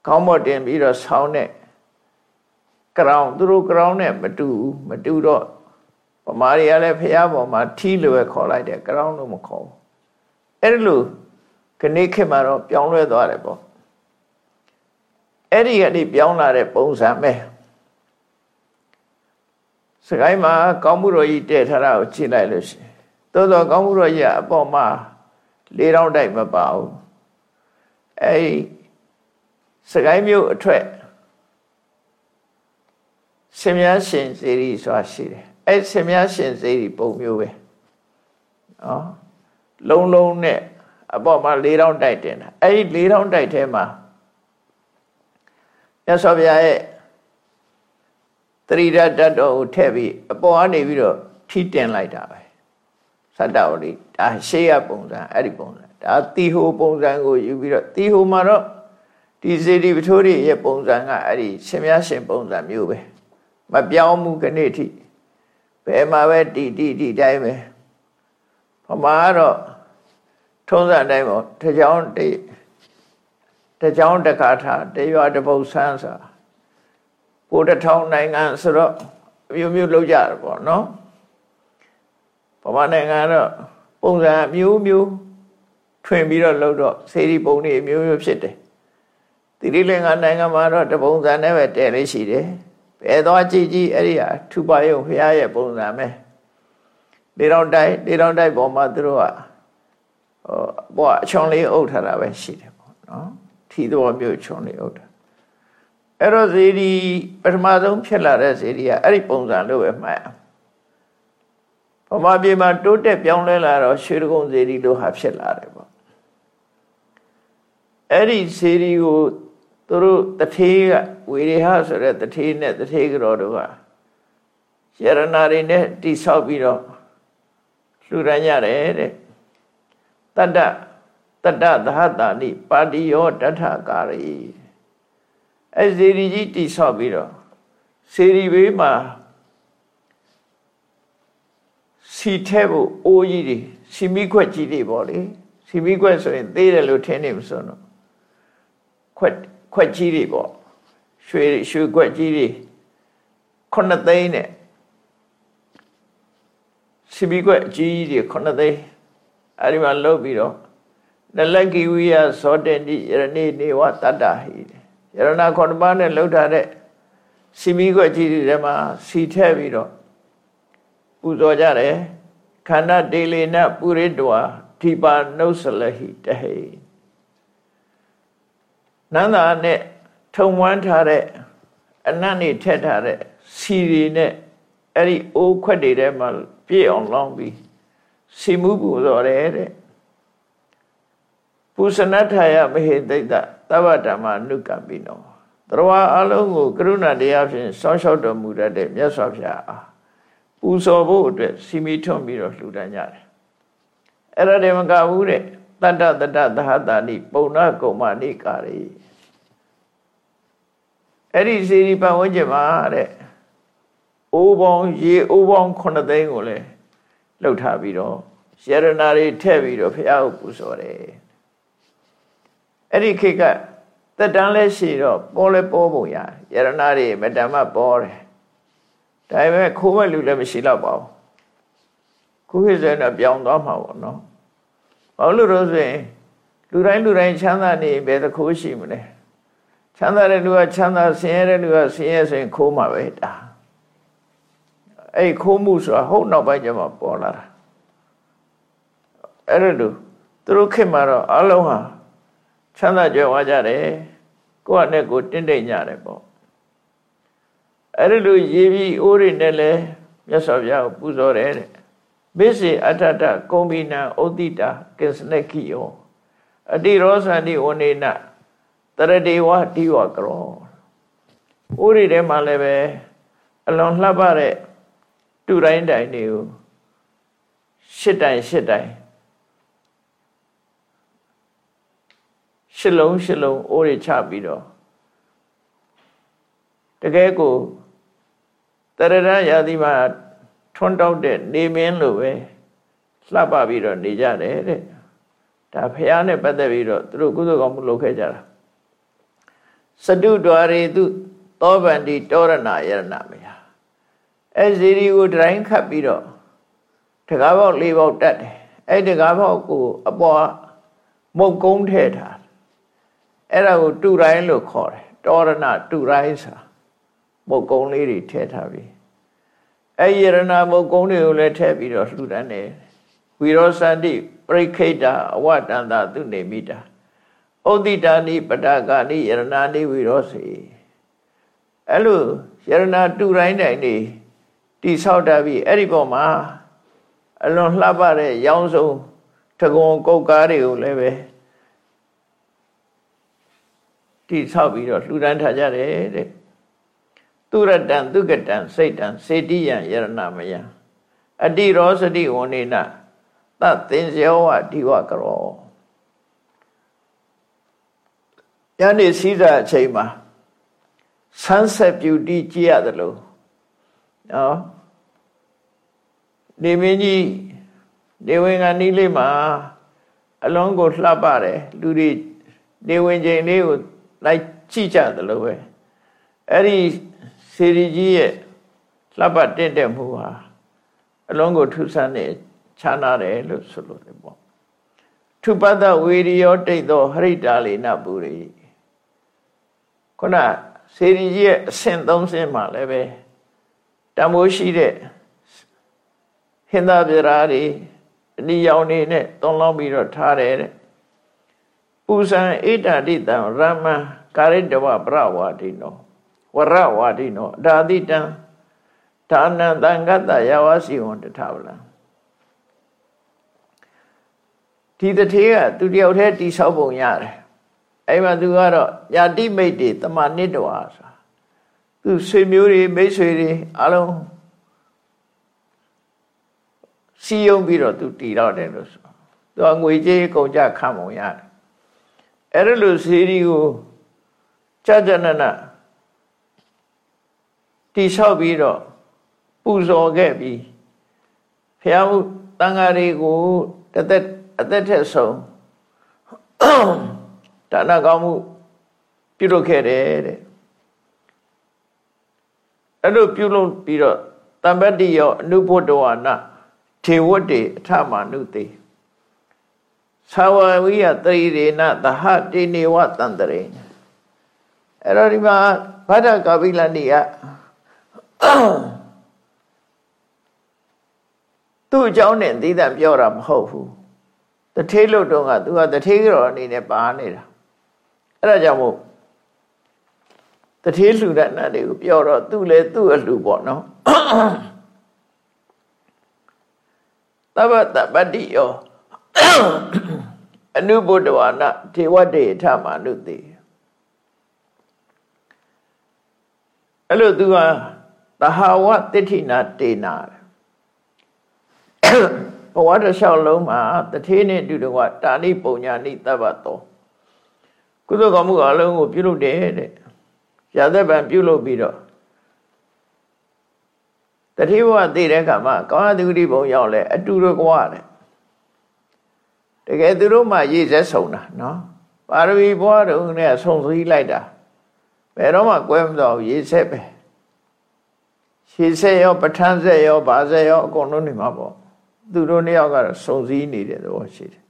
ကောင်းမော့တင်ပြီးတော့ဆောင်းတဲ့ ground သူတို့ ground နဲ့မတူဘူးမတူတော့ဗမာတွေကလည်းဖះပေါ်မှာထီလို့ပဲခေါ်လိုက်တယ် ground လို့မခေါ်ဘူးအဲ့လိုခဏခေတ်မှာတော့ပြောင်းလဲသွားတယ်ပေါ့အဲ့ဒီကနေပြောင်းလာတဲ့ပုံစံပဲစကိုင်းမှာကောင်းမှုတော်ကြီးတည့်ထားတာကိုကြည့်လိုက်လို့ရှိရင်သို့တော့ကောင်းမှုတော်ကြီးကအပေါ်မှာ လေးတောင်းတိုက်မပါဘူးအဲ့ဒီစကိုင်းမြို့အထက်ဆင်မြရှင်စေရီဆိုတာရှိတယ်အဲ့ဆင်မြရှင်စေရီပုံမျိုးပဲနော်လုံးလုံးနဲ့အပေါ်မှာ၄တောင်းတိုက်တင်တာအဲ့ဒီ၄တောင်းတိုက်ထဲမှာမြတ်စွာဘုရားရဲ့တရိဒတတ်တော်ကိုထည့်ပြီးအပေါ်ကနေပြီးတော့ထိတင်လိုက်တာပဲ သတ္တဝတိဒါရှေးရပုံစံအဲ့ဒီပုံစံဒါတီဟိုပုံစံကိုယူပြီးတော့တီဟိုမှာတော့ဒီစေတီပထိုးရဲ့ပုံစံကအဲ့ဒီရှင်မြရှင်ပုံစံမျိုးပဲမပြောင်းမှုခဏိထိဘယ်မှာပဲတီတီတီတိုင်းပဲဗမာကတော့ထုံးစံတိုင်းပေါ့တကြောင်တေတကြောင်တခါထားတရွာတပုတ်ဆန်းစာကိုတထောင်နိုင်ငံဆိုတော့အမျိုးမျိုးလောက်ကြတယ်ပေါ့နော် ဗမာနိုင်ငံတော့ပုံစံမျိုးမျိုးထွင်ပြီးတော့လောက်တော့စေတီပုံတွေမျိုးမျိုးဖြစ်တယ်တိရိလင်္ကာနိုင်ငံမှာတော့တပုံစံနဲ့ပဲတည်လေးရှိတယ်ဘယ်တော့ကြည့်ကြည့်အဲ့ဒီဟာထူပါယုံဖရာရဲ့ပုံစံပဲလေတော်တိုက်လေတော်တိုက်ပေါ်မှာသူတို့ကဟိုဘောအချွန်လေးအုပ်ထားတာပဲရှိတယ်ပေါ့နော်ထီတော်မျိုးချွန်လေးအုပ်တာအဲ့တော့ဇေဒီပထမဆုံးဖြစ်လာတဲ့ဇေဒီကအဲ့ဒီပုံစံလို့ပဲမှတ် ဗမာပြည်မှာတိုးတက်ပြောင်းလဲလာတော့ရွှေတကုံဇေဒီလို့ဟာဖြစ်လာတယ်ပေါ့အဲ့ဒီဇေဒီကိုသူတို့တထေးကဝေရေဟဆိုတဲ့တထေးနဲ့တထေးကြောတို့ကယရနာတွေနဲ့တိဆောက်ပြီးတော့လှူဒန်းရတယ်တဲ့တတ္တတတ္တသဟတာနိပါတိယောတထကာရီအဲဇေဒီကြီးတိဆောက်ပြီးတော့စေရီဘေးမှာ စီထဲဖို့အိုးကြီးတွေစီမိခွက်ကြီးတွေပေါ့လေစီမိခွက်ဆိုရင်သေးတယ်လို့ထင်နေမစွန်းတော့ခွက်ခွက်ကြီးတွေပေါ့ရွှေရွှေခွက်ကြီးတွေခုနှစ်သိန်းနဲ့စီဘီကွက်အကြီးကြီးတွေခုနှစ်သိန်းအဲဒီမှာလှုပ်ပြီးတော့နလကိဝိယသောတေတိယရဏိနေဝတတ္တဟိယရဏခုနှစ်ပါးနဲ့လှုပ်ထားတဲ့စီဘီကွက်ကြီးတွေထဲမှာစီထည့်ပြီးတော့ ပူဇော်ကြတယ်ခန္ဓာဒေလေနပုရိတဝါထိပါနှုတ်ဆလဟိတဟိနန္ဒာနဲ့ထုံဝမ်းထားတဲ့အနတ်နေထက်ထားတဲ့စီရီနဲ့အဲ့ဒီအိုးခွက်တွေထဲမှာပြည့်အောင်လောင်းပြီးစီမှုပူဇော်တယ်တဲ့ပုစနထာယမဟေတိတ်တသဗ္ဗဓမ္မနုကံပိနောတရဝအလုံးကိုကရုဏာတရားဖြင့်စောင့်ရှောက်တော်မူတတ်တဲ့မြတ်စွာဘုရားအား ပူဇော်ဖို့အတွက်စီမီထွန်းပြီးတော့လှူဒန်းကြတယ်အဲ့ဒါတည်းမကဘူးတဲ့တတ္တတတ္တသဟတာနိပုံနာကုံမနိကာရီအဲ့ဒီစီရီပတ်ဝန်းကျင်မှာတဲ့အိုးပေါင်းရေအိုးပေါင်း9သိန်းကိုလည်းလှုပ်ထားပြီးတော့ရတနာတွေထည့်ပြီးတော့ဖះကိုပူဇော်တယ်အဲ့ဒီခေတ်ကတက်တန်းလဲရှိတော့ပေါ်လဲပေါ်ပုံရရတနာတွေမတမပေါ်တယ် ဒါပေမဲ့ခိုးမဲ့လူလည်းမရှိတော့ပါဘူးခုခေတ်ဆိုရင်ပြောင်းသွားမှာပေါ့နော်ဘာလို့လို့ဆိုရင်လူတိုင်းလူတိုင်းချမ်းသာနေဘယ်သခိုးရှိမလဲချမ်းသာတဲ့လူကချမ်းသာဆင်းရဲတဲ့လူကဆင်းရဲဆိုရင်ခိုးမှာပဲဒါအဲ့ခိုးမှုဆိုတာဟုတ်နောက်ပိုင်းကျမှပေါ်လာတာအဲ့ဒါလို့သူတို့ခင်မှာတော့အလုံးဟာချမ်းသာကြွယ်ဝကြတယ်ကိုယ့်နဲ့ကိုယ်တင့်တိတ်ကြတယ်ပေါ့ အဲ့ဒါလို့ရေပြီးအိုးတွေနဲ့လဲမြတ်စွာဘုရားကိုပူဇော်တယ်တဲ့မစ္စေအထတကုံဘိနံဩတိတာကိစ္စနကိယောအတိရောသန္တိဝနေနတရတေဝတိဝကရောဥရိထဲမှာလည်းပဲအလွန်လှပတဲ့တူတိုင်းတိုင်းတွေကိုရှစ်တိုင်ရှစ်တိုင်ရှစ်လုံးရှစ်လုံးအိုးရချပြီးတော့ တကယ်ကိုတရရရာသီမှာထွန်းတောက်တဲ့နေမင်းလိုပဲလှပပြီးတော့နေကြတယ်တဲ့ဒါဖះနဲ့ပတ်သက်ပြီးတော့သူတို့ကုသိုလ်ကောင်းမှုလုပ်ခဲ့ကြတာစတုဒွာရေသူသောဗန္တိတောရဏယရဏမယအဲဇီရီကိုဒတိုင်းခတ်ပြီးတော့တကားပေါက်၄ပေါက်တက်တယ်အဲတကားပေါက်ကိုအပေါ်မုတ်ကုန်းထဲထားအဲ့ဒါကိုတူတိုင်းလို့ခေါ်တယ်တောရဏတူတိုင်းစာ မုတ်ကုန်းလေးတွေထည့်ထားပြီးအဲယရဏမုတ်ကုန်းတွေကိုလည်းထည့်ပြီးတော့လှူဒန်းတယ်ဝီရောစန္တိပရိခိတာအဝတန္တာသူနေမိတာဩတိတာနိပတကာနိယရဏာနိဝီရောစေအဲ့လိုယရဏတူတိုင်းတိုင်းနေတိဆောက်တာပြီးအဲ့ဒီပေါ်မှာအလွန်လှပတဲ့ရောင်းစုံတကုံကုတ်ကားတွေကိုလည်းပဲတိဆောက်ပြီးတော့လှူဒန်းထားကြတယ်တဲ့ သူရတံသူကတံစိတ်တံစေတိယံယရဏမယံအတိရောစတိဝနေနသသင်္ဇောဝဒီဝကရောညနေစည်းစာအချိန်မှာ sunset beauty ကြည့်ရတယ်လို့နော်နေမင်းကြီးနေဝင်ကနီးလေးမှာအလုံးကိုလှပတယ်လူတွေနေဝင်ချိန်လေးကိုလိုက်ကြည့်ကြတယ်လို့ပဲအဲ့ဒီ စေရီကြီးရဲ့လှပတင့်တဲ့မှုဟာအလုံးကိုထုဆန်းနေခြားနာတယ်လို့ဆိုလို့တယ်ပေါ့ထုပတ္တဝေရိယောတိတ်သောဟရိတာလေနပူရိခုနစေရီကြီးရဲ့အဆင့်သုံးဆင့်မှာလည်းပဲတမိုးရှိတဲ့ဟင်္သာပြရာတွေအနိယောင်နေနဲ့သုံးလောင်းပြီးတော့ထားတယ်တဲ့ပူဇံဣတတိတံရမံကာရိတဝပရဝါဒိနော ဝရဝါဒိနောအတာတိတံဒါနံတံဂတ္တယဝစီဝံတထဗလံဒီတထေးကသူတယောက်တည်းတိဆောက်ပုံရတယ်အဲ့မှာသူကတော့ယာတိမိတ်တွေတမနစ်တော်ဆိုသူဆွေမျိုးတွေမိတ်ဆွေတွေအလုံးစီယုံပြီးတော့သူတည်တော့တယ်လို့ဆိုသူကငွေကြေးကုန်ကြခံပုံရတယ်အဲ့ဒါလို့စီရီကိုကြကြနန တိဆောက်ပြီးတော့ပူဇော်ခဲ့ပြီးဖះမှုတန်ဃာတွေကိုတသက်အသက်ထက်ဆုံးဒါနကောင်းမှုပြုလုပ်ခဲ့တယ်တဲ့အဲ့လိုပြုလုပ်ပြီးတော့တမ္ပတ္တိယောအနုဘုဒ္ဓဝါနထေဝတ္တေအထမနုတေသာဝဝိယတရိရေနသဟတေနေဝတန္တရေအဲ့တော့ဒီမှာဗဒ္ဒကာပိလန္တိက သူ့အကြောင်းနဲ့သီးသန့်ပြောတာမဟုတ်ဘူးတထေးလို့တော့ကသူကတထေးကြော်အနေနဲ့ပါနေတာအဲ့ဒါကြောင့်မို့တထေးလှူတဲ့နတ်တွေကိုပြောတော့သူ့လည်းသူ့အလှူပေါ့နော်သဗ္ဗတပတ္တိယောအနုဘုဒ္ဓဝါနထေဝတေထမနုတိအဲ့လိုသူက သဟာဝတိဋ္ဌိနာတေနာဘဝတစ်လျှောက်လုံးမှာတထေးနဲ့တူတကွတာဏိပုံညာနိတဗ္ဗတောကုသိုလ်ကောင်းမှုအလုံးကိုပြုလုပ်တယ်တဲ့ရာသက်ပံပြုလုပ်ပြီးတော့တတိဘဝသိတဲ့အခါမှာကောင်းတဲ့ဂတိဘုံရောက်လဲအတူတကွာတဲ့တကယ်သူတို့မှရည်စက်ဆုံတာနော်ပါရမီဘဝတုန်းနဲ့ဆုံစည်းလိုက်တာဘယ်တော့မှကွဲမတော့ရည်ဆက်ပဲ ရှည်ဆက်ရောပဋ္ဌာန်းဆက်ရောဗာဆက်ရောအကုန်လုံးနေမှာပေါ့သူတို့နှစ်ယောက်ကတော့စုံစည်းနေတဲ့သဘောရှိတယ်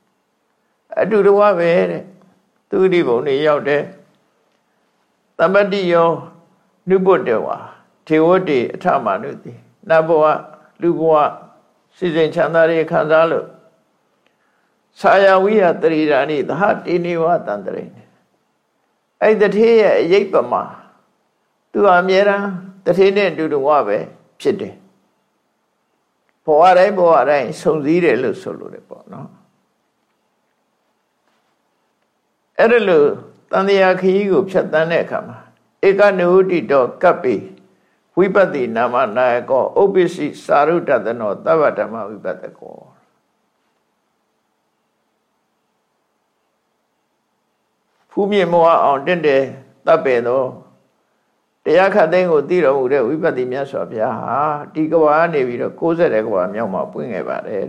အတူတကွပဲတဲ့သူဒီဘုံနေရောက်တဲ့သမတိယောနုပုတ္တဝါထေဝတိအထမနုတိနတ်ဘဝလူဘဝစိစိန်ချမ်းသာတွေခံစားလို့ဆာယဝိယတရိရာနိသဟတိနေဝတန္တရိအဲ့တထေးရဲ့အရေးပမာသူအမြဲတမ်းတ ထေးနဲ့အတူတူဝပဲဖြစ်တယ်ဘဝတိုင်းဘဝတိုင်းစုံစည်းတယ်လို့ဆိုလိုတယ်ပေါ့နော်အဲ့ဒါလို့တန်တရားခရီးကိုဖြတ်တန်းတဲ့အခါမှာဧကနုတိတောကပ္ပိဝိပဿိနာမနာယကောဥပ္ပစ္စည်းစာရုတ္တနောသဗ္ဗဓမ္မဝိပဿကောဖူးမြေမောအောင်တင့်တယ်တပ်ပေသောတ ရားခတ်သိမ်းကိုသိတော်မူတဲ့ဝိပဿနာမြတ်စွာဘုရားဟာဒီကဘာနေပြီးတော့60ကဘာမြောက်မှာပွင့်ခဲ့ပါတယ်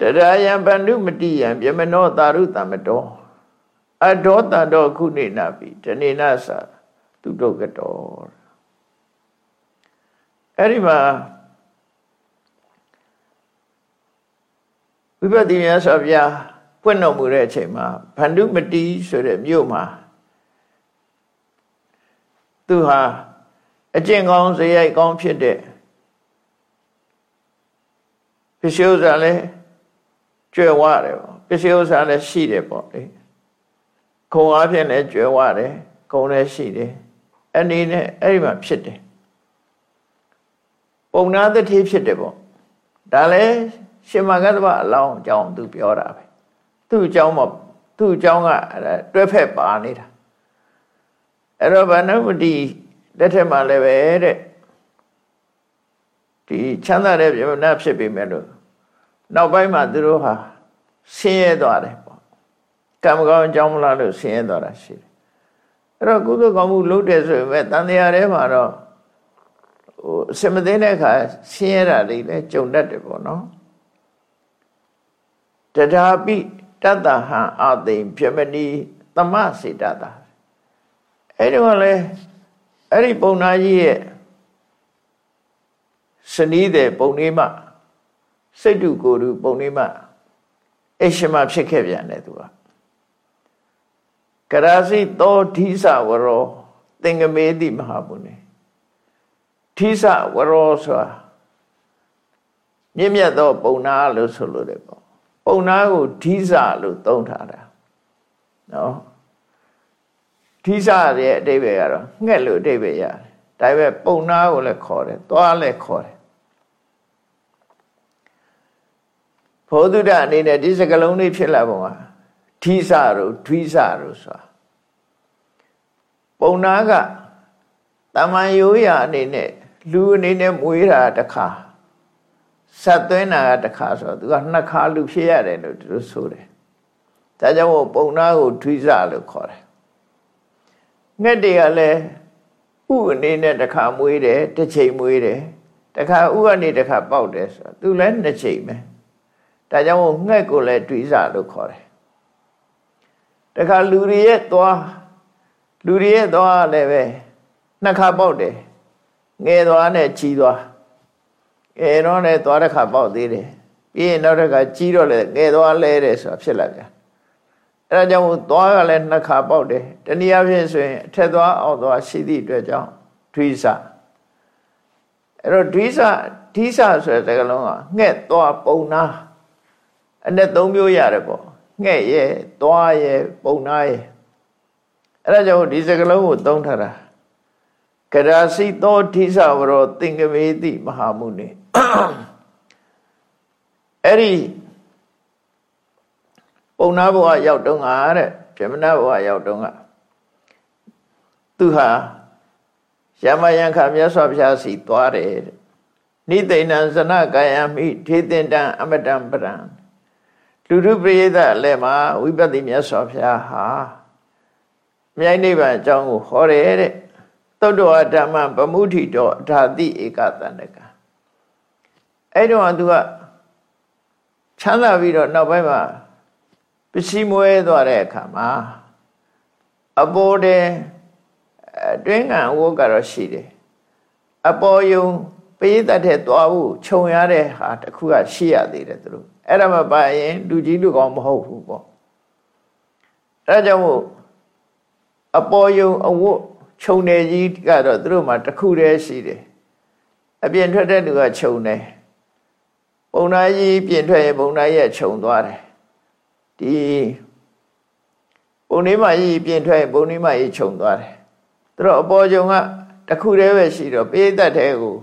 တဲ့တရာယံဗန္ဓုမတိယံပြမနောတာရုတမတောအဒောတတောခုနေနာပြီတနေနာသသူတုတ်ကတော်အဲ့ဒီမှာဝိပဿနာမြတ်စွာဘုရားပွင့်တော်မူတဲ့အချိန်မှာဗန္ဓုမတိဆိုတဲ့မြို့မှာ သူဟာအကျင့်ကောင်းဇေယိုက်ကောင်းဖြစ်တဲ့ပစ္စည်းဥစ္စာလည်းကျွယ်ဝတယ်ပေါ့ပစ္စည်းဥစ္စာလည်းရှိတယ်ပေါ့လေခုံအားဖြင့်လည်းကျွယ်ဝတယ်ခုံလည်းရှိတယ်အနေနဲ့အဲ့ဒီမှာဖြစ်တယ်ပုံနာတတိဖြစ်တယ်ပေါ့ဒါလည်းရှင်မဂ္ဂဗအလောင်းအကြောင်းသူပြောတာပဲသူ့အကြောင်းမသူ့အကြောင်းကတွဲဖက်ပါနေတာ အဲ့တော့ဗန္ဓမတိလက်ထက်မှာလည်းပဲတဲ့ဒီချမ်းသာတဲ့ပြမနာဖြစ်ပေမဲ့လို့နောက်ပိုင်းမှာသူတို့ဟာဆင်းရဲသွားတယ်ပေါ့ကံမကောင်းအကြောင်းမလားလို့ဆင်းရဲသွားတာရှိတယ်အဲ့တော့ကုသိုလ်ကောင်းမှုလုပ်တယ်ဆိုပေမဲ့တန်တရားထဲမှာတော့ဟိုအစမသိတဲ့အခါဆင်းရဲတာတွေလည်းကြုံတတ်တယ်ပေါ့နော်တထာပိတတ္တဟံအာသိပြမဏီသမစေတတာ အဲ့ဒီကလည်းအဲ့ဒီပုံနာကြီးရဲ့စနီးတဲ့ပုံလေးမှစိတ်တုကိုယ်တုပုံလေးမှအရှင်မဖြစ်ခဲ့ပြန်တယ်သူကကရာစီသောဓိစဝရောသင်္ကမေတိမဟာဘုန်နေဓိစဝရောဆိုတာမြင့်မြတ်သောပုံနာလို့ဆိုလို့တယ်ပေါ့ပုံနာကိုဓိစလို့သုံးထားတာနော် ဓိစရဲ့အတိပ္ပယ်ကတော့ငှက်လို့အတိပ္ပယ်ရတယ်ဒါပေမဲ့ပုံနာကိုလည်းခေါ်တယ်သွားလည်းခေါ်တယ်ဘောဓုဒအနေနဲ့ဒီစကလုံးလေးဖြစ်လာပုံကဓိစတို့ဓွိစတို့ဆိုတာပုံနာကတမန်ရိုးရာအနေနဲ့လူအနေနဲ့မွေးတာတစ်ခါဆက်သွင်းတာကတစ်ခါဆိုတော့သူကနှစ်ခါလူဖြစ်ရတယ်လို့သူတို့ဆိုတယ်ဒါကြောင့်မို့ပုံနာကိုဓွိစလို့ခေါ်တယ် ငှက်တွေကလည်းဥအနေနဲ့တစ်ခါမွေးတယ်တစ်ချိန်မွေးတယ်တစ်ခါဥကနေတစ်ခါပေါက်တယ်ဆိုတော့သူလည်းနှစ်ချိန်ပဲဒါကြောင့်ငှက်ကိုလည်းတွေးစားလို့ခေါ်တယ်တခါလူတွေရဲ့သွားလူတွေရဲ့သွားလည်းပဲနှစ်ခါပေါက်တယ်ငယ်သွားနဲ့ကြီးသွားကဲတော့လည်းသွားတဲ့ခါပေါက်သေးတယ်ပြီးရင်နောက်တစ်ခါကြီးတော့လည်းငယ်သွားလဲတယ်ဆိုတာဖြစ်လာပြန် အဲဒါကြောင့်သွားကလည်းနှစ်ခါပေါက်တယ်တနည်းအားဖြင့်ဆိုရင်အထက်သွားအောက်သွားရှိသည့်အတွက်ကြောင့်ဒွိစအဲ့တော့ဒွိစဒိစဆိုတဲ့စကားလုံးကငှက်သွားပုံနာအနဲ့သုံးမျိုးရတယ်ပေါ့ငှက်ရဲ့သွားရဲ့ပုံနာရဲ့အဲ့ဒါကြောင့်ဒီစကားလုံးကိုသုံးထားတာကရာစီသောဒိစဝရောသင်္ကမေတိမဟာမုနေအဲ့ဒီ ပုံနာဘဝရောက်တော့ငါတဲ့ပြမနာဘဝရောက်တော့ငါသူဟာရမယံခမြတ်စွာဘုရားစီသွားတယ်တဲ့နိသိဏံဇနကာယမိထေတင်တံအမတံပရံလူလူပရိသတ်အလဲမှာဝိပဿနာမြတ်စွာဘုရားဟာမြိုင်နိဗ္ဗာန်အကြောင်းကိုဟောတယ်တဲ့သုတ္တဝဓမ္မဗမုဋ္ဌိတောအထာတိဧကတန္တကအဲ့တော့သူကချမ်းသာပြီးတော့နောက်ပိုင်းမှာ ပစ္စည်းမွဲသွားတဲ့အခါမှာအပေါ်တဲ့အတွင်းငံဝတ်ကတော့ရှိတယ်အပေါ်ယုံပေးတတ်တဲ့သွားဖို့ခြုံရတဲ့ဟာတခုကရှိရသေးတယ်သူတို့အဲ့ဒါမှပါရင်လူကြီးလူကောင်မဟုတ်ဘူးပေါ့အဲ့ဒါကြောင့်မို့အပေါ်ယုံအဝတ်ခြုံနေကြီးကတော့သူတို့မှာတခုတည်းရှိတယ်အပြင်ထွက်တဲ့လူကခြုံတယ်ပုံနာကြီးပြင်ထွက်ရင်ပုံနာကြီးကခြုံသွားတယ် ဒီပုံနေမကြီးပြင်ထွက်ရင်ပုံနေမကြီးခြုံသွားတယ်သူတို့အပေါ်ကြုံကတခုတည်းပဲရှိတော့ပေးတတ်တဲ့ကို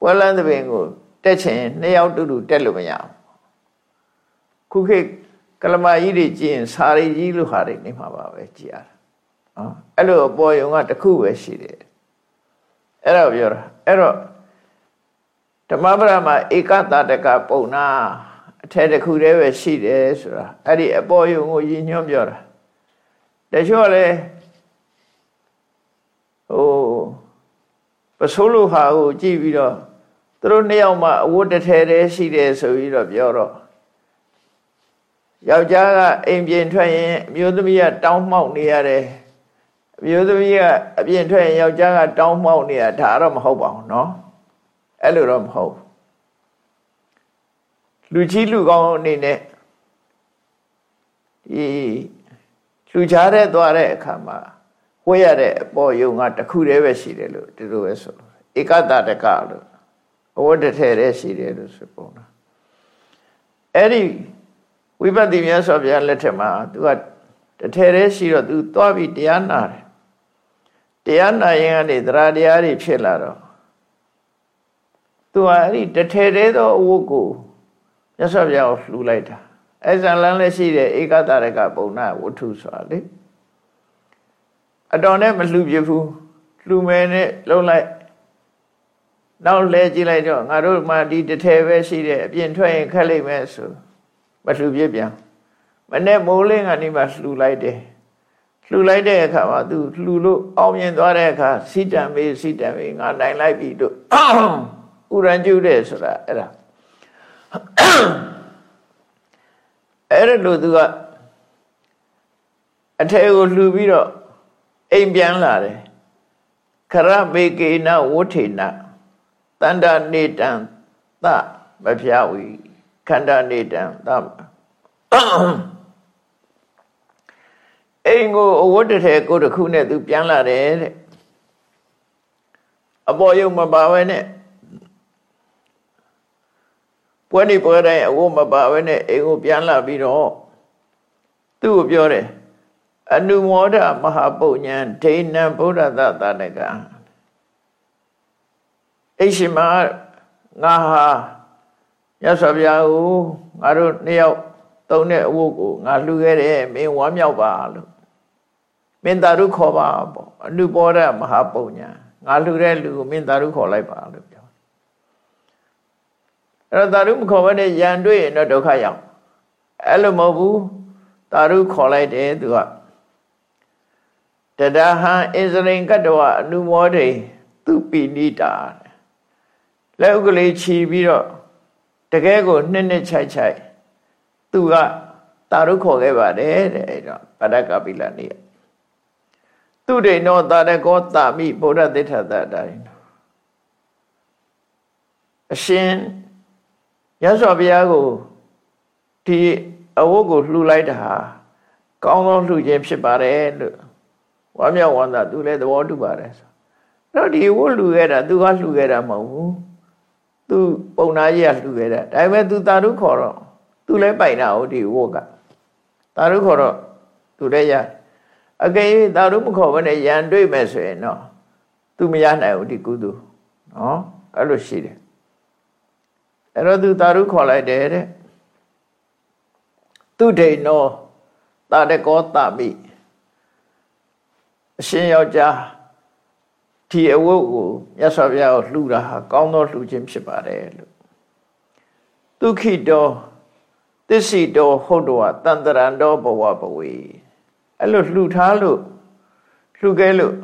ပွဲလန်းသဘင်ကိုတက်ချင်နှစ်ယောက်တူတူတက်လို့မရဘူးခုခေတ်ကလမာကြီးတွေကြည့်ရင်စာရီကြီးလို့ဟာတွေနေမှာပါပဲကြည်ရတာနော်အဲ့လိုအပေါ်ယုံကတခုပဲရှိတယ်အဲ့တော့ပြောတာအဲ့တော့ဓမ္မပဒမှာဧကတတကပုံနာ အထက်တစ်ခုတည်းပဲရှိတယ်ဆိုတာအဲ့ဒီအပေါ်ယုံကိုရည်ညွှန်းပြောတာတချို့လည်းဟိုပစိုးလိုဟာကိုကြည့်ပြီးတော့သူတို့နှစ်ယောက်မှအဝတ်တစ်ထည်တည်းရှိတယ်ဆိုပြီးတော့ပြောတော့ယောက်ျားကအိမ်ပြင်ထွက်ရင်အမျိုးသမီးကတောင်းမှောက်နေရတယ်အမျိုးသမီးကအပြင်ထွက်ရင်ယောက်ျားကတောင်းမှောက်နေတာဒါတော့မဟုတ်ပါဘူးเนาะအဲ့လိုတော့မဟုတ် လူကြီးလူကောင်းအနေနဲ့ဒီလူချားတဲ့သွားတဲ့အခါမှာဝှေ့ရတဲ့အပေါ်ယုံကတခုတည်းပဲရှိတယ်လို့ဒီလိုပဲဆိုလို့ဧကတတကလို့အဝတ်တစ်ထည်တည်းရှိတယ်လို့ဆိုပုံတာအဲ့ဒီဝိပဿနာမြတ်စွာဘုရားလက်ထက်မှာသူကတထည်တည်းရှိတော့သူသွားပြီးတရားနာတယ်တရားနာရင်ကနေသရတရားတွေဖြစ်လာတော့သူကအဲ့ဒီတထည်တည်းသောအဝတ်ကို မြတ်စွာဘုရားကိုလှူလိုက်တာအဲ့ဇာလန်းလည်းရှိတဲ့ဧကတရကပုံနာဝတ္ထုဆိုတာလေအတော်နဲ့မလှူပြဘူးလှူမယ်နဲ့လုံးလိုက်နောက်လဲကြည့်လိုက်တော့ငါတို့မှဒီတစ်ထဲပဲရှိတယ်အပြင်ထွက်ရင်ခက်လိမ့်မယ်ဆိုမလှူပြပြန်မနဲ့မိုးလင်းကနေမှလှူလိုက်တယ်လှူလိုက်တဲ့အခါမှာသူလှူလို့အောင်မြင်သွားတဲ့အခါစိတံမေးစိတံမေးငါနိုင်လိုက်ပြီတို့ဥရန်ကျုတဲ့ဆိုတာအဲ့ဒါ အဲ့ဒါလို့သူကအထဲကိုလှူပြီးတော့အိမ်ပြန်လာတယ်ခရမေကေနဝဋ္ထေနတန္တနေတံသမဖျားဝီခန္ဓာနေတံသအိမ်ကိုအဝတ်တထဲကိုတစ်ခုနဲ့သူပြန်လာတယ်တဲ့အပေါ်ယုံမပါဝဲနဲ့ ပွဲနေပွဲတိုင်းအဝတ်မပါဝဲနဲ့အိမ်ကိုပြန်လာပြီးတော့သူ့ကိုပြောတယ်အနုမောဒမဟာပုညံဒိဏံဗုဒ္ဓသတတကအိရှိမငါဟာရသော်ဗျာကိုငါတို့နှစ်ယောက်သုံးတဲ့အဝတ်ကိုငါလှူခဲ့တယ်မင်းဝမ်းမြောက်ပါလို့မင်းသာရုခေါ်ပါပေါ့အနုဘောဒမဟာပုညံငါလှူတဲ့လူကိုမင်းသာရုခေါ်လိုက်ပါလို့ပြော အဲ့တော့သာရုမခေါ်ဘဲနဲ့ရန်တွေ့ရင်တော့ဒုက္ခရောက်အဲ့လိုမဟုတ်ဘူးသာရုခေါ်လိုက်တယ်သူကတဒဟံဣဇရိန်ကတ္တဝအနုမောဒိသူပိနိတာလက်ဥကလေးခြီးပြီးတော့တကယ်ကိုနှစ်နှစ်ချိုက်ချိုက်သူကတာရုခေါ်ခဲ့ပါတယ်တဲ့အဲ့တော့ပဒကပိလနိယသူဒိနောတာရကောတာမိဗုဒ္ဓသစ္စာတတိုင်းအရှင် ရသော်ဘုရားကိုဒီအဝတ်ကိုလှူလိုက်တာကောင်းသောလှူခြင်းဖြစ်ပါတယ်လို့ဝါမြောက်ဝန္တာသူလည်းသဘောတူပါတယ်ဆိုတော့ဒီဝတ်လှူခဲ့တာသူကလှူခဲ့တာမဟုတ်ဘူးသူပုံနာကြီးကလှူခဲ့တာဒါပေမဲ့သူတာရုခေါ်တော့သူလည်းပိုင်တာဟုတ်ဒီဝတ်ကတာရုခေါ်တော့သူလည်းရအကယ်၍တာရုမခေါ်ဘဲနဲ့ရန်တွေ့မယ်ဆိုရင်တော့သူမရနိုင်ဘူးဒီကုသိုလ်နော်အဲ့လိုရှိတယ် အဲ့တော့သူတာရုခေါ်လိုက်တယ်တဲ့သူဒိန်နောတာတကောတမိအရှင်ယောက်ျားဒီအဝတ်ကိုမြတ်စွာဘုရားကိုလှူတာဟာကောင်းသောလှူခြင်းဖြစ်ပါတယ်လို့ဒုက္ခိတောသစ္စိတောဟုတ်တော်တန်တရံတောဘဝဘဝေအဲ့လိုလှူထားလို့လှူခဲ့လို့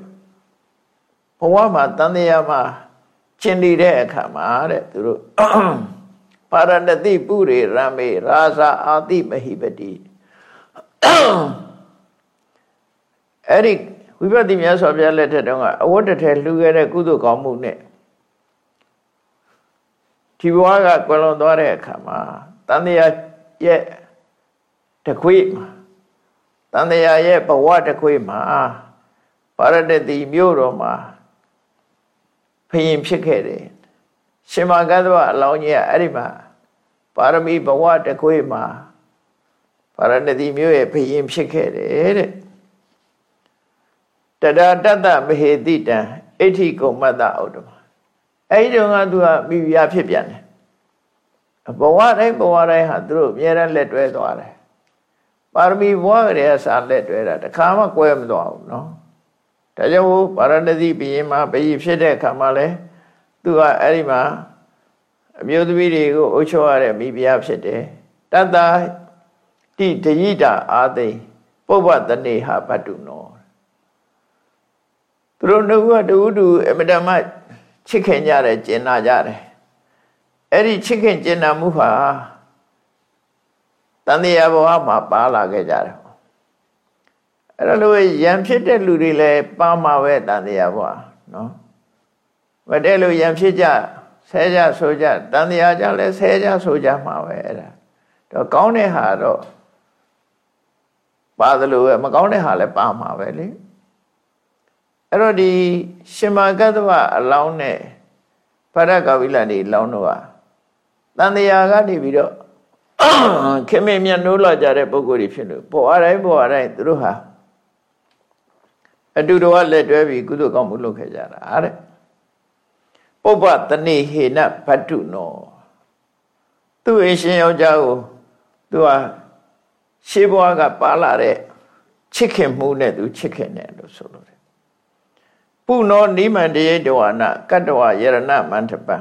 ဘဝမှာတန်တရားမှာကျင်နေတဲ့အခါမှာတဲ့သူတို့ ပါရဏတိပုရိရမေရာဇာအာတိမဟိပတိအဲ့ဒီဝိပဿနာမြတ်စွာဘုရားလက်ထက်တုန်းကအဝတ်တထဲလှူခဲ့တဲ့ကုသိုလ်ကောင်းမှုနဲ့ဒီဘဝကကွယ်လွန်သွားတဲ့အခါမှာတန်တရားရဲ့တခွေးမှာတန်တရားရဲ့ဘဝတခွေးမှာပါရတတိမြို့တော်မှာဖယင်ဖြစ်ခဲ့တယ် ရှင်မကသဝအလောင်းကြီးကအဲ့ဒီမှာပါရမီဘဝတကွေးမှာပါရဏတိမြို့ရဲ့ဘုရင်ဖြစ်ခဲ့တယ်တဲ့တတတတမဟေတိတံအဋ္ဌိကုမတ္တဥဒ္ဓမအဲ့ဒီတော့ကသူကမိဖုရားဖြစ်ပြန်တယ်ဘဝတိုင်းဘဝတိုင်းဟာသူတို့အများနဲ့လက်တွဲသွားတယ်ပါရမီဘဝကလေးအစားလက်တွဲတာတခါမှကွဲမသွားဘူးနော်ဒါကြောင့်ပါရဏတိဘုရင်မှာဘုရင်ဖြစ်တဲ့အခါမှာလည်း သူကအဲ့ဒီမှာအမျိုးသမီးတွေကိုအုပ်ချုပ်ရတဲ့မိဖုရားဖြစ်တယ်တတ္တတိတယိတာအာသိပုပ္ပတနေဟာဘတ်တုနောသူတို့နှုတ်ကတူတူအမတမချစ်ခင်ကြတယ်ကျင်နာကြတယ်အဲ့ဒီချစ်ခင်ကျင်နာမှုဟာတန်တရားဘဝမှာပါလာခဲ့ကြတယ်အဲ့ဒါလို့ရံဖြစ်တဲ့လူတွေလည်းပါမှာပဲတန်တရားဘဝနော် မတည့်လို့ရံဖြစ်ကြဆဲကြဆိုကြတန်တရားကြလည်းဆဲကြဆိုကြမှာပဲအဲ့ဒါတော့ကောင်းတဲ့ဟာတော့ပါသလိုပဲမကောင်းတဲ့ဟာလည်းပါမှာပဲလေအဲ့တော့ဒီရှင်မာကတ္တဝအလောင်းနဲ့ဖရကဝိလန်ဒီလောင်းတော့တန်တရားကနေပြီးတော့ခင်မင်းမြတ်နိုးလာကြတဲ့ပုဂ္ဂိုလ်တွေဖြစ်လို့ပေါ်အတိုင်းပေါ်အတိုင်းသူတို့ဟာအတူတူကလက်တွဲပြီးကုသိုလ်ကောင်းမှုလုပ်ခဲ့ကြတာတဲ့ ပုပ္ပတဏိဟေနဗတ္တုနောသူ့အရှင်ယောက်ျားကိုသူကရှေးဘဝကပါလာတဲ့ချစ်ခင်မှုနဲ့သူချစ်ခင်တယ်လို့ဆိုလို့တယ်ပုနောနိမန္တယေတဝနာကတ္တဝယရဏမန္တပံ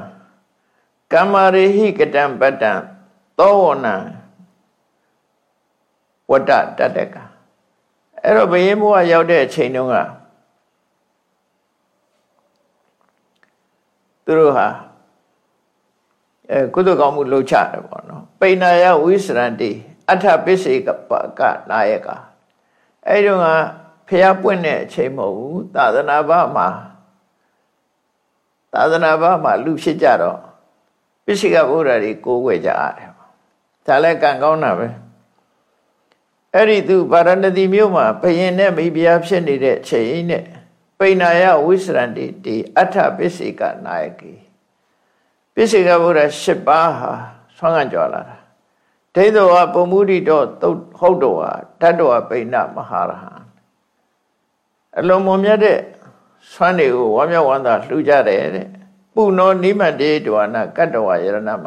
ကမ္မာရိဟိကတံပတ္တံသောဝနံဝတ္တတတကအဲ့တော့ဘယင်းဘုရားရောက်တဲ့အချိန်တုန်းက သူတို့ဟာအဲကုသကောင်းမှုလှုပ်ချတယ်ပေါ့နော်ပိဏယဝိစရန္တိအထပစ္စေကပကနာယကအဲ့တုန်းကဖះပွင့်တဲ့အချိန်မဟုတ်ဘူးသာသနာ့ဘမှာသာသနာ့ဘမှာလူဖြစ်ကြတော့ပစ္စေကဘုရားတွေကိုးကွယ်ကြရတယ်ဒါလည်းကံကောင်းတာပဲအဲ့ဒီသူဗာရဏသီမြို့မှာဘယင်နဲ့မိဖုရားဖြစ်နေတဲ့ချိန်နဲ့ ပိဏာယဝိစရန္တိတိအထပစ္စေကနာယကေပစ္စေကဘုရား၈ပါးဟာဆွမ်းကကြွလာတာဒိဋ္ဌောပုံမှုရိတောဟုတ်တော်ဟာတတ္တဝပိဏမဟာရဟံအလုံးမမြတ်တဲ့ဆွမ်းတွေကိုဝမ်းမြောက်ဝမ်းသာလှူကြတယ်တဲ့ပုနောနိမတေတဝနာကတ္တဝယရဏမ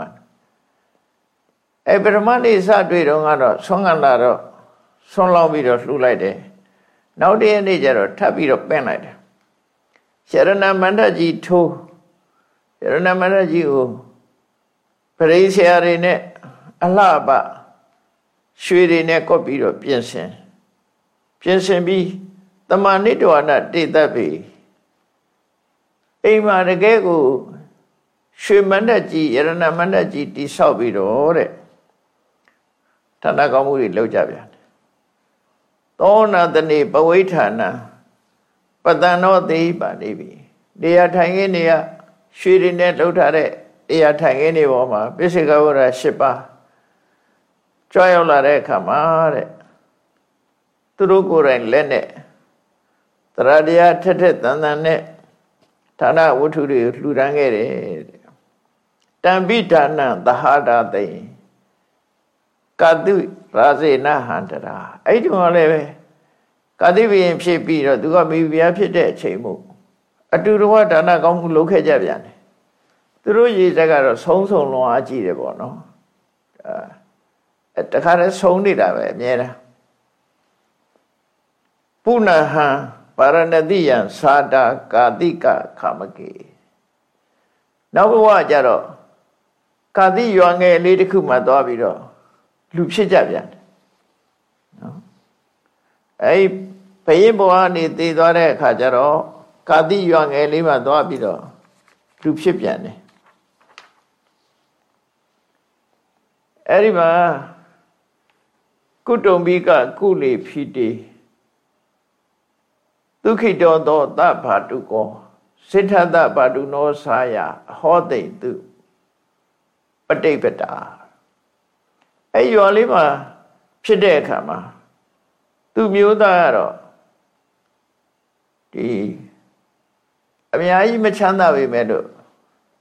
အဲပရမဏိစတွေ့တော့ကတော့ဆွမ်းကလာတော့ဆွမ်းလောင်းပြီးတော့လှူလိုက်တယ်နောက်တည့်နေ့ကျတော့ထပ်ပြီးတော့ပင့်လိုက်တယ် ရဏမန္တကြီးထိုးရဏမန္တကြီးကိုပရိဆရာတွေနဲ့အလှပရွှေတွေနဲ့ကော့ပြီးတော့ပြင်ဆင်ပြင်ဆင်ပြီးတမဏိတဝနာတိတတ်ပြီအိမ်မှာတကယ်ကိုရွှေမန္တကြီးရဏမန္တကြီးတိဆောက်ပြီးတော့တဲ့ဌာနကောင်းမှုတွေလောက်ကြပြန်သောနာတနေပဝိဌာဏ ပတန်သောသေပါနေပြီနေရာထိုင်ခင်းနေရရွှေတွေနဲ့လှုပ်ထားတဲ့တရားထိုင်ခင်းနေပေါ်မှာပိစိကဝရ၈ပါးကြွရောက်လာတဲ့အခါမှာတဲ့သူတို့ကိုယ်တိုင်လက်နဲ့တရားတရားထက်ထက်တန်တန်နဲ့ဌာနဝတ္ထုတွေလှူဒန်းခဲ့တယ်တဲ့တံပိဒါနံသဟာတာသိကာတုရာဇေနဟန္တရာအဲ့ဒီမှာလည်းပဲ ကာတိဘိရင်ဖြစ်ပြီးတော့သူကမိဖုရားဖြစ်တဲ့အချိန်မို့အတူတဝဒါနကောင်းမှုလုပ်ခဲ့ကြပြန်တယ်သူတို့ရေစက်ကတော့ဆုံးဆုံးလွန်အားကြည့်တယ်ပေါ့နော်အဲတခါတည်းဆုံးနေတာပဲအများတာပုဏ္ဏဟံပါရဏတိယံသာတာကာတိကခမကေနောက်ဘဝကျတော့ကာတိရွာငယ်လေးတစ်ခုမှသွားပြီးတော့လူဖြစ်ကြပြန်တယ်နော်အဲဒီ ဘယင်းဘဝနေတည်သွားတဲ့အခါကျတော့ကာတိရွာငယ်လေးမှသွားပြီးတော့လူဖြစ်ပြန်တယ်အဲ့ဒီမှာကုတုံဘိကကုလေဖီတေဒုခိတောသောသဗ္ဗတုကောစိထသဗ္ဗတုနောစာယဟောတိတုပဋိပတာအဲ့ရွာလေးမှာဖြစ်တဲ့အခါမှာသူမျိုးသားကတော့ ဒီအများကြီးမချမ်းသာပေမဲ့လို့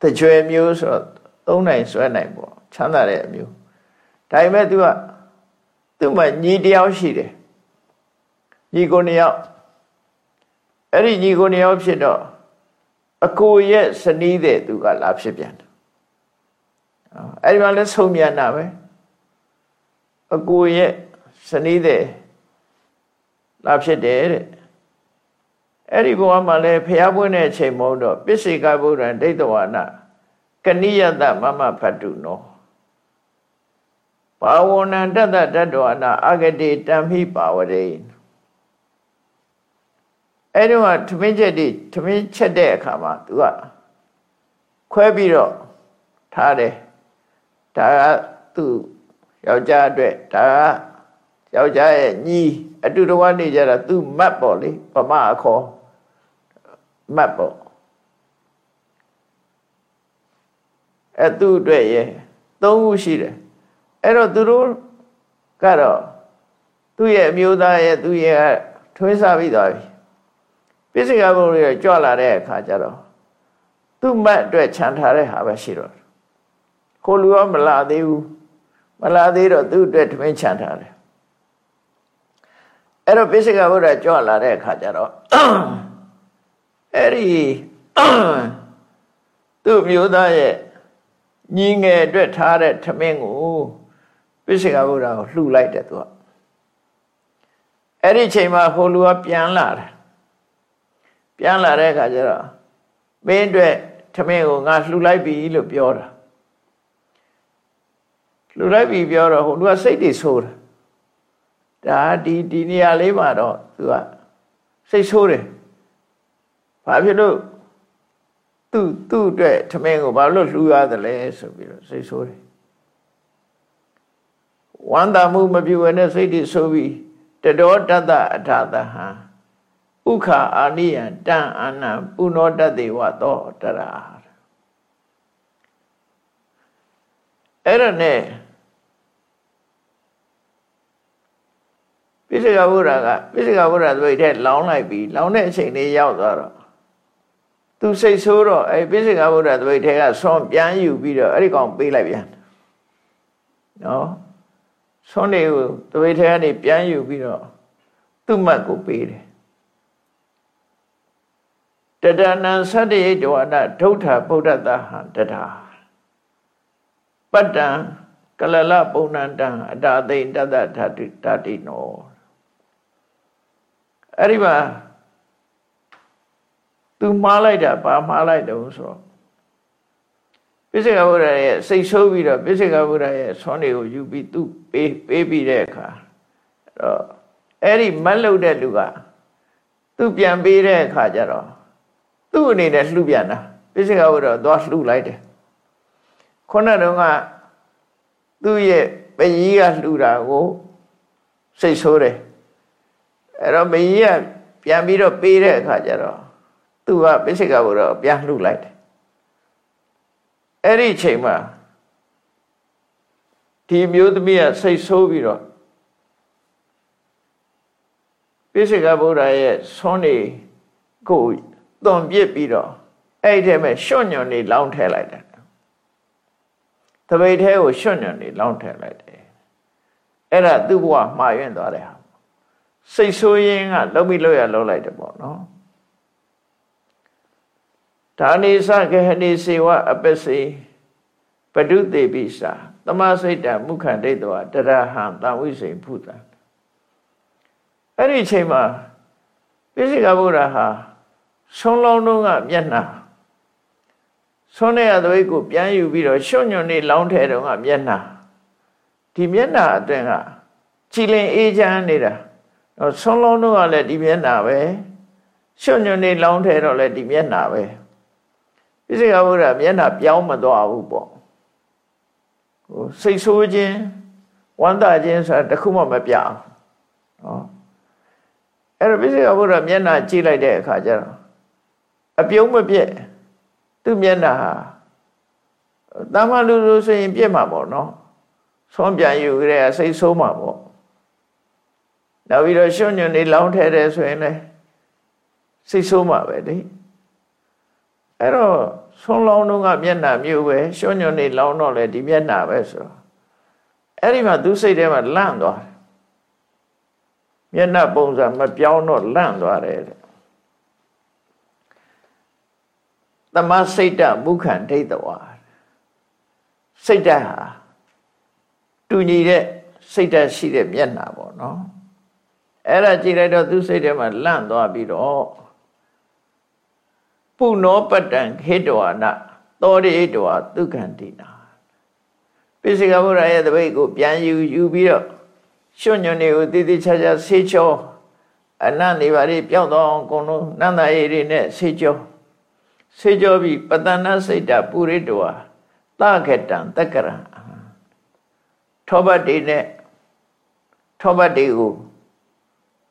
တကြွယ်မျိုးဆိုတော့သုံးနိုင်ဆွဲနိုင်ပေါ့ချမ်းသာတဲ့အမျိုးဒါပေမဲ့ तू ကသူ့မှာညီတယောက်ရှိတယ်ညီကိုနှစ်ယောက်အဲ့ဒီညီကိုနှစ်ယောက်ဖြစ်တော့အကိုရဲ့စနီးတဲ့သူကလာဖြစ်ပြန်တယ်အဲ့ဒီမှာလဲဆုံးမြန်တာပဲအကိုရဲ့စနီးတဲ့လာဖြစ်တယ်တဲ့ အဲ့ဒီဘဝမှာလဲဖျားပွင့်တဲ့အချိန်မဟုတ်တော့ပစ္စေကဗုဒ္ဓံဒိဋ္ဌဝါနကနိယတမမဖတ်တုနောဘာဝနံတတ္တတတ္တဝနာအဂတိတံမိပါဝရေအဲ့ဒီမှာထမင်းချက်တွေထမင်းချက်တဲ့အခါမှာသူကခွဲပြီးတော့ထားတယ်ဒါကသူ့ယောက်ျားအတွက်ဒါကယောက်ျားရဲ့ညီအတူတဝနေကြတာသူ့မတ်ပေါ့လေပမအခေါ် မတ်ပေါ့အဲ့သူ့အတွက်ရဲ့သုံးခုရှိတယ်အဲ့တော့သူတို့ကတော့သူ့ရဲ့အမျိုးသားရဲ့သူ့ရဲ့ထွေးစားပြီးသွားပြီပိစိကဘုရားကြွလာတဲ့အခါကျတော့သူ့မတ်အတွက်ခြံထားတဲ့ဟာပဲရှိတော့ကိုလူကမလာသေးဘူးမလာသေးတော့သူ့အတွက်ထမင်းခြံထားတယ်အဲ့တော့ပိစိကဘုရားကြွလာတဲ့အခါကျတော့ အဲ့ဒီသူ့မျိုးသားရဲ့ညီငယ်အတွက်ထားတဲ့ထမင်းကိုပိစိကဗုဒ္ဓကိုလှူလိုက်တယ်သူကအဲ့ဒီချိန်မှာဟိုလူကပြန်လာတယ်ပြန်လာတဲ့အခါကျတော့မင်းအတွက်ထမင်းကိုငါလှူလိုက်ပြီလို့ပြောတာလှူလိုက်ပြီပြောတော့ဟိုလူကစိတ်တွေဆိုးတယ်ဒါဒီဒီနေရာလေးမှာတော့သူကစိတ်ဆိုးတယ် ဘာဖြစ်လို့သူ့သူ့အတွက်ထမင်းကိုဘာလို့လှူရတယ်လဲဆိုပြီးတော့စိတ်ဆိုးတယ်ဝန္တာမှုမပြုဝဲနဲ့စိတ်တွေဆိုပြီးတတော်တတ္တအထာတဟံဥခာအာနိယံတံအာနံပုနောတတေဝသောတရာအဲ့ဒါနဲ့ပိစိကဗုဒ္ဓကပိစိကဗုဒ္ဓသပိတ်ထဲလောင်းလိုက်ပြီးလောင်းတဲ့အချိန်လေးရောက်သွားတော့ သူစိတ်ဆိုးတော့အဲပိစိကဗုဒ္ဓသပိတ်ထဲကဆွန်ပြန်ယူပြီးတော့အဲ့ဒီကောင်ပေးလိုက်ပြန်နော်ဆွန်တွေကိုသပိတ်ထဲကနေပြန်ယူပြီးတော့သူ့မတ်ကိုပေးတယ်တဒနံသတ္တရိတဝနာဒုဋ္ဌဗုဒ္ဓတဟံတထာပတ္တံကလလပုံဏတံအတာသိတတ္တဓာတိဓာတိနောအဲ့ဒီမှာ သူမှားလိုက်တာဘာမှားလိုက်တယ်ဆိုတော့ပိစိကဗုဒ္ဓရဲ့စိတ်ဆိုးပြီးတော့ပိစိကဗုဒ္ဓရဲ့ဆွမ်းတွေကိုယူပြီးသူပေးပေးပြီးတဲ့အခါအဲ့တော့အဲ့ဒီမတ်လုတဲ့လူကသူပြန်ပေးတဲ့အခါကျတော့သူ့အနေနဲ့လှူပြန်တာပိစိကဗုဒ္ဓသွားလှူလိုက်တယ်ခုနတုန်းကသူ့ရဲ့ပကြီးကလှူတာကိုစိတ်ဆိုးတယ်အဲ့တော့မကြီးကပြန်ပြီးတော့ပေးတဲ့အခါကျတော့ သူကပိစိကဘုရားပြန်လှုပ်လိုက်တယ်အဲ့ဒီချိန်မှာဒီမျိုးသမီးကစိတ်ဆိုးပြီးတော့ပိစိကဗုဒ္ဓရဲ့ဆွမ်းနေကိုသွန်ပြစ်ပြီးတော့အဲ့ဒီထဲမှာရှွန့်ညွန်နေလောင်းထည့်လိုက်တယ်တပိတ်ထဲကိုရှွန့်ညွန်နေလောင်းထည့်လိုက်တယ်အဲ့ဒါသူ့ဘဝမှားယွင်းသွားတဲ့ဟာစိတ်ဆိုးရင်းကလုံးပြီးလို့ရလုံးလိုက်တယ်ပေါ့နော် ဒါနိသဂဟနိစေဝအပစေပတုတေပိစာသမစိတ်တမုခန္ဒိတောတရဟံတဝိစိန်ဖုတံအဲ့ဒီအချိန်မှာပိစိကဗုဒ္ဓဟာဆုံးလောင်းတော့ကမျက်နှာဆုံးတဲ့ရသဘိတ်ကိုပြန်ယူပြီးတော့ရှုံညွန်နေလောင်းထဲတော့ကမျက်နှာဒီမျက်နှာအတွင်းကကြည်လင်အေးချမ်းနေတာဆုံးလောင်းတော့ကလည်းဒီမျက်နှာပဲရှုံညွန်နေလောင်းထဲတော့လည်းဒီမျက်နှာပဲ ပိစိကဗုဒ္ဓမျက်နှာပြောင်းမသွားဘူးပေါ့ဟိုစိတ်ဆိုးခြင်းဝမ်းသာခြင်းဆိုတာတခုမှမပြအောင်နော်အဲ့တော့ပိစိကဗုဒ္ဓမျက်နှာကြည့်လိုက်တဲ့အခါကျတော့အပြုံးမပြည့်သူ့မျက်နှာဟာတာမလူလူဆိုရင်ပြည့်မှာပေါ့နော်ဆွမ်းပြန်ယူကြတဲ့စိတ်ဆိုးမှာပေါ့နောက်ပြီးတော့ရှုံညွန်နေလောင်းထဲတယ်ဆိုရင်လည်းစိတ်ဆိုးမှာပဲလေ အဲ့တော့ဆုံးလောင်းတော့ကမျက်နှာမျိုးပဲရှုံညွန်နေလောင်းတော့လေဒီမျက်နှာပဲဆိုတော့အဲ့ဒီမှာသူစိတ်ထဲမှာလန့်သွားတယ်မျက်နှာပုံစံမပြောင်းတော့လန့်သွားတယ်သမစိတ်တမုခံဒိဋ္ဌဝါစိတ်တဟာတူညီတဲ့စိတ်တရှိတဲ့မျက်နှာပေါ့နော်အဲ့ဒါကြည့်လိုက်တော့သူစိတ်ထဲမှာလန့်သွားပြီးတော့ ပုနောပတ္တံခေတဝါနသောရိတဝါဒုက္ခန္တိနာပိစိကဗုဒ္ဓရဲ့တပိတ်ကိုပြန်ယူယူပြီးတော့ရွှွညွန်တွေကိုတည်တည်ချာချာဆေးချောအနတ်နေပါလေပျောက်တော့အကုန်လုံးနန္ဒအေတွေနဲ့ဆေးချောဆေးကြောပြီးပတဏစိတ်တပုရိတဝါသခတံတက္ကရံထောပတ်တွေနဲ့ထောပတ်တွေကို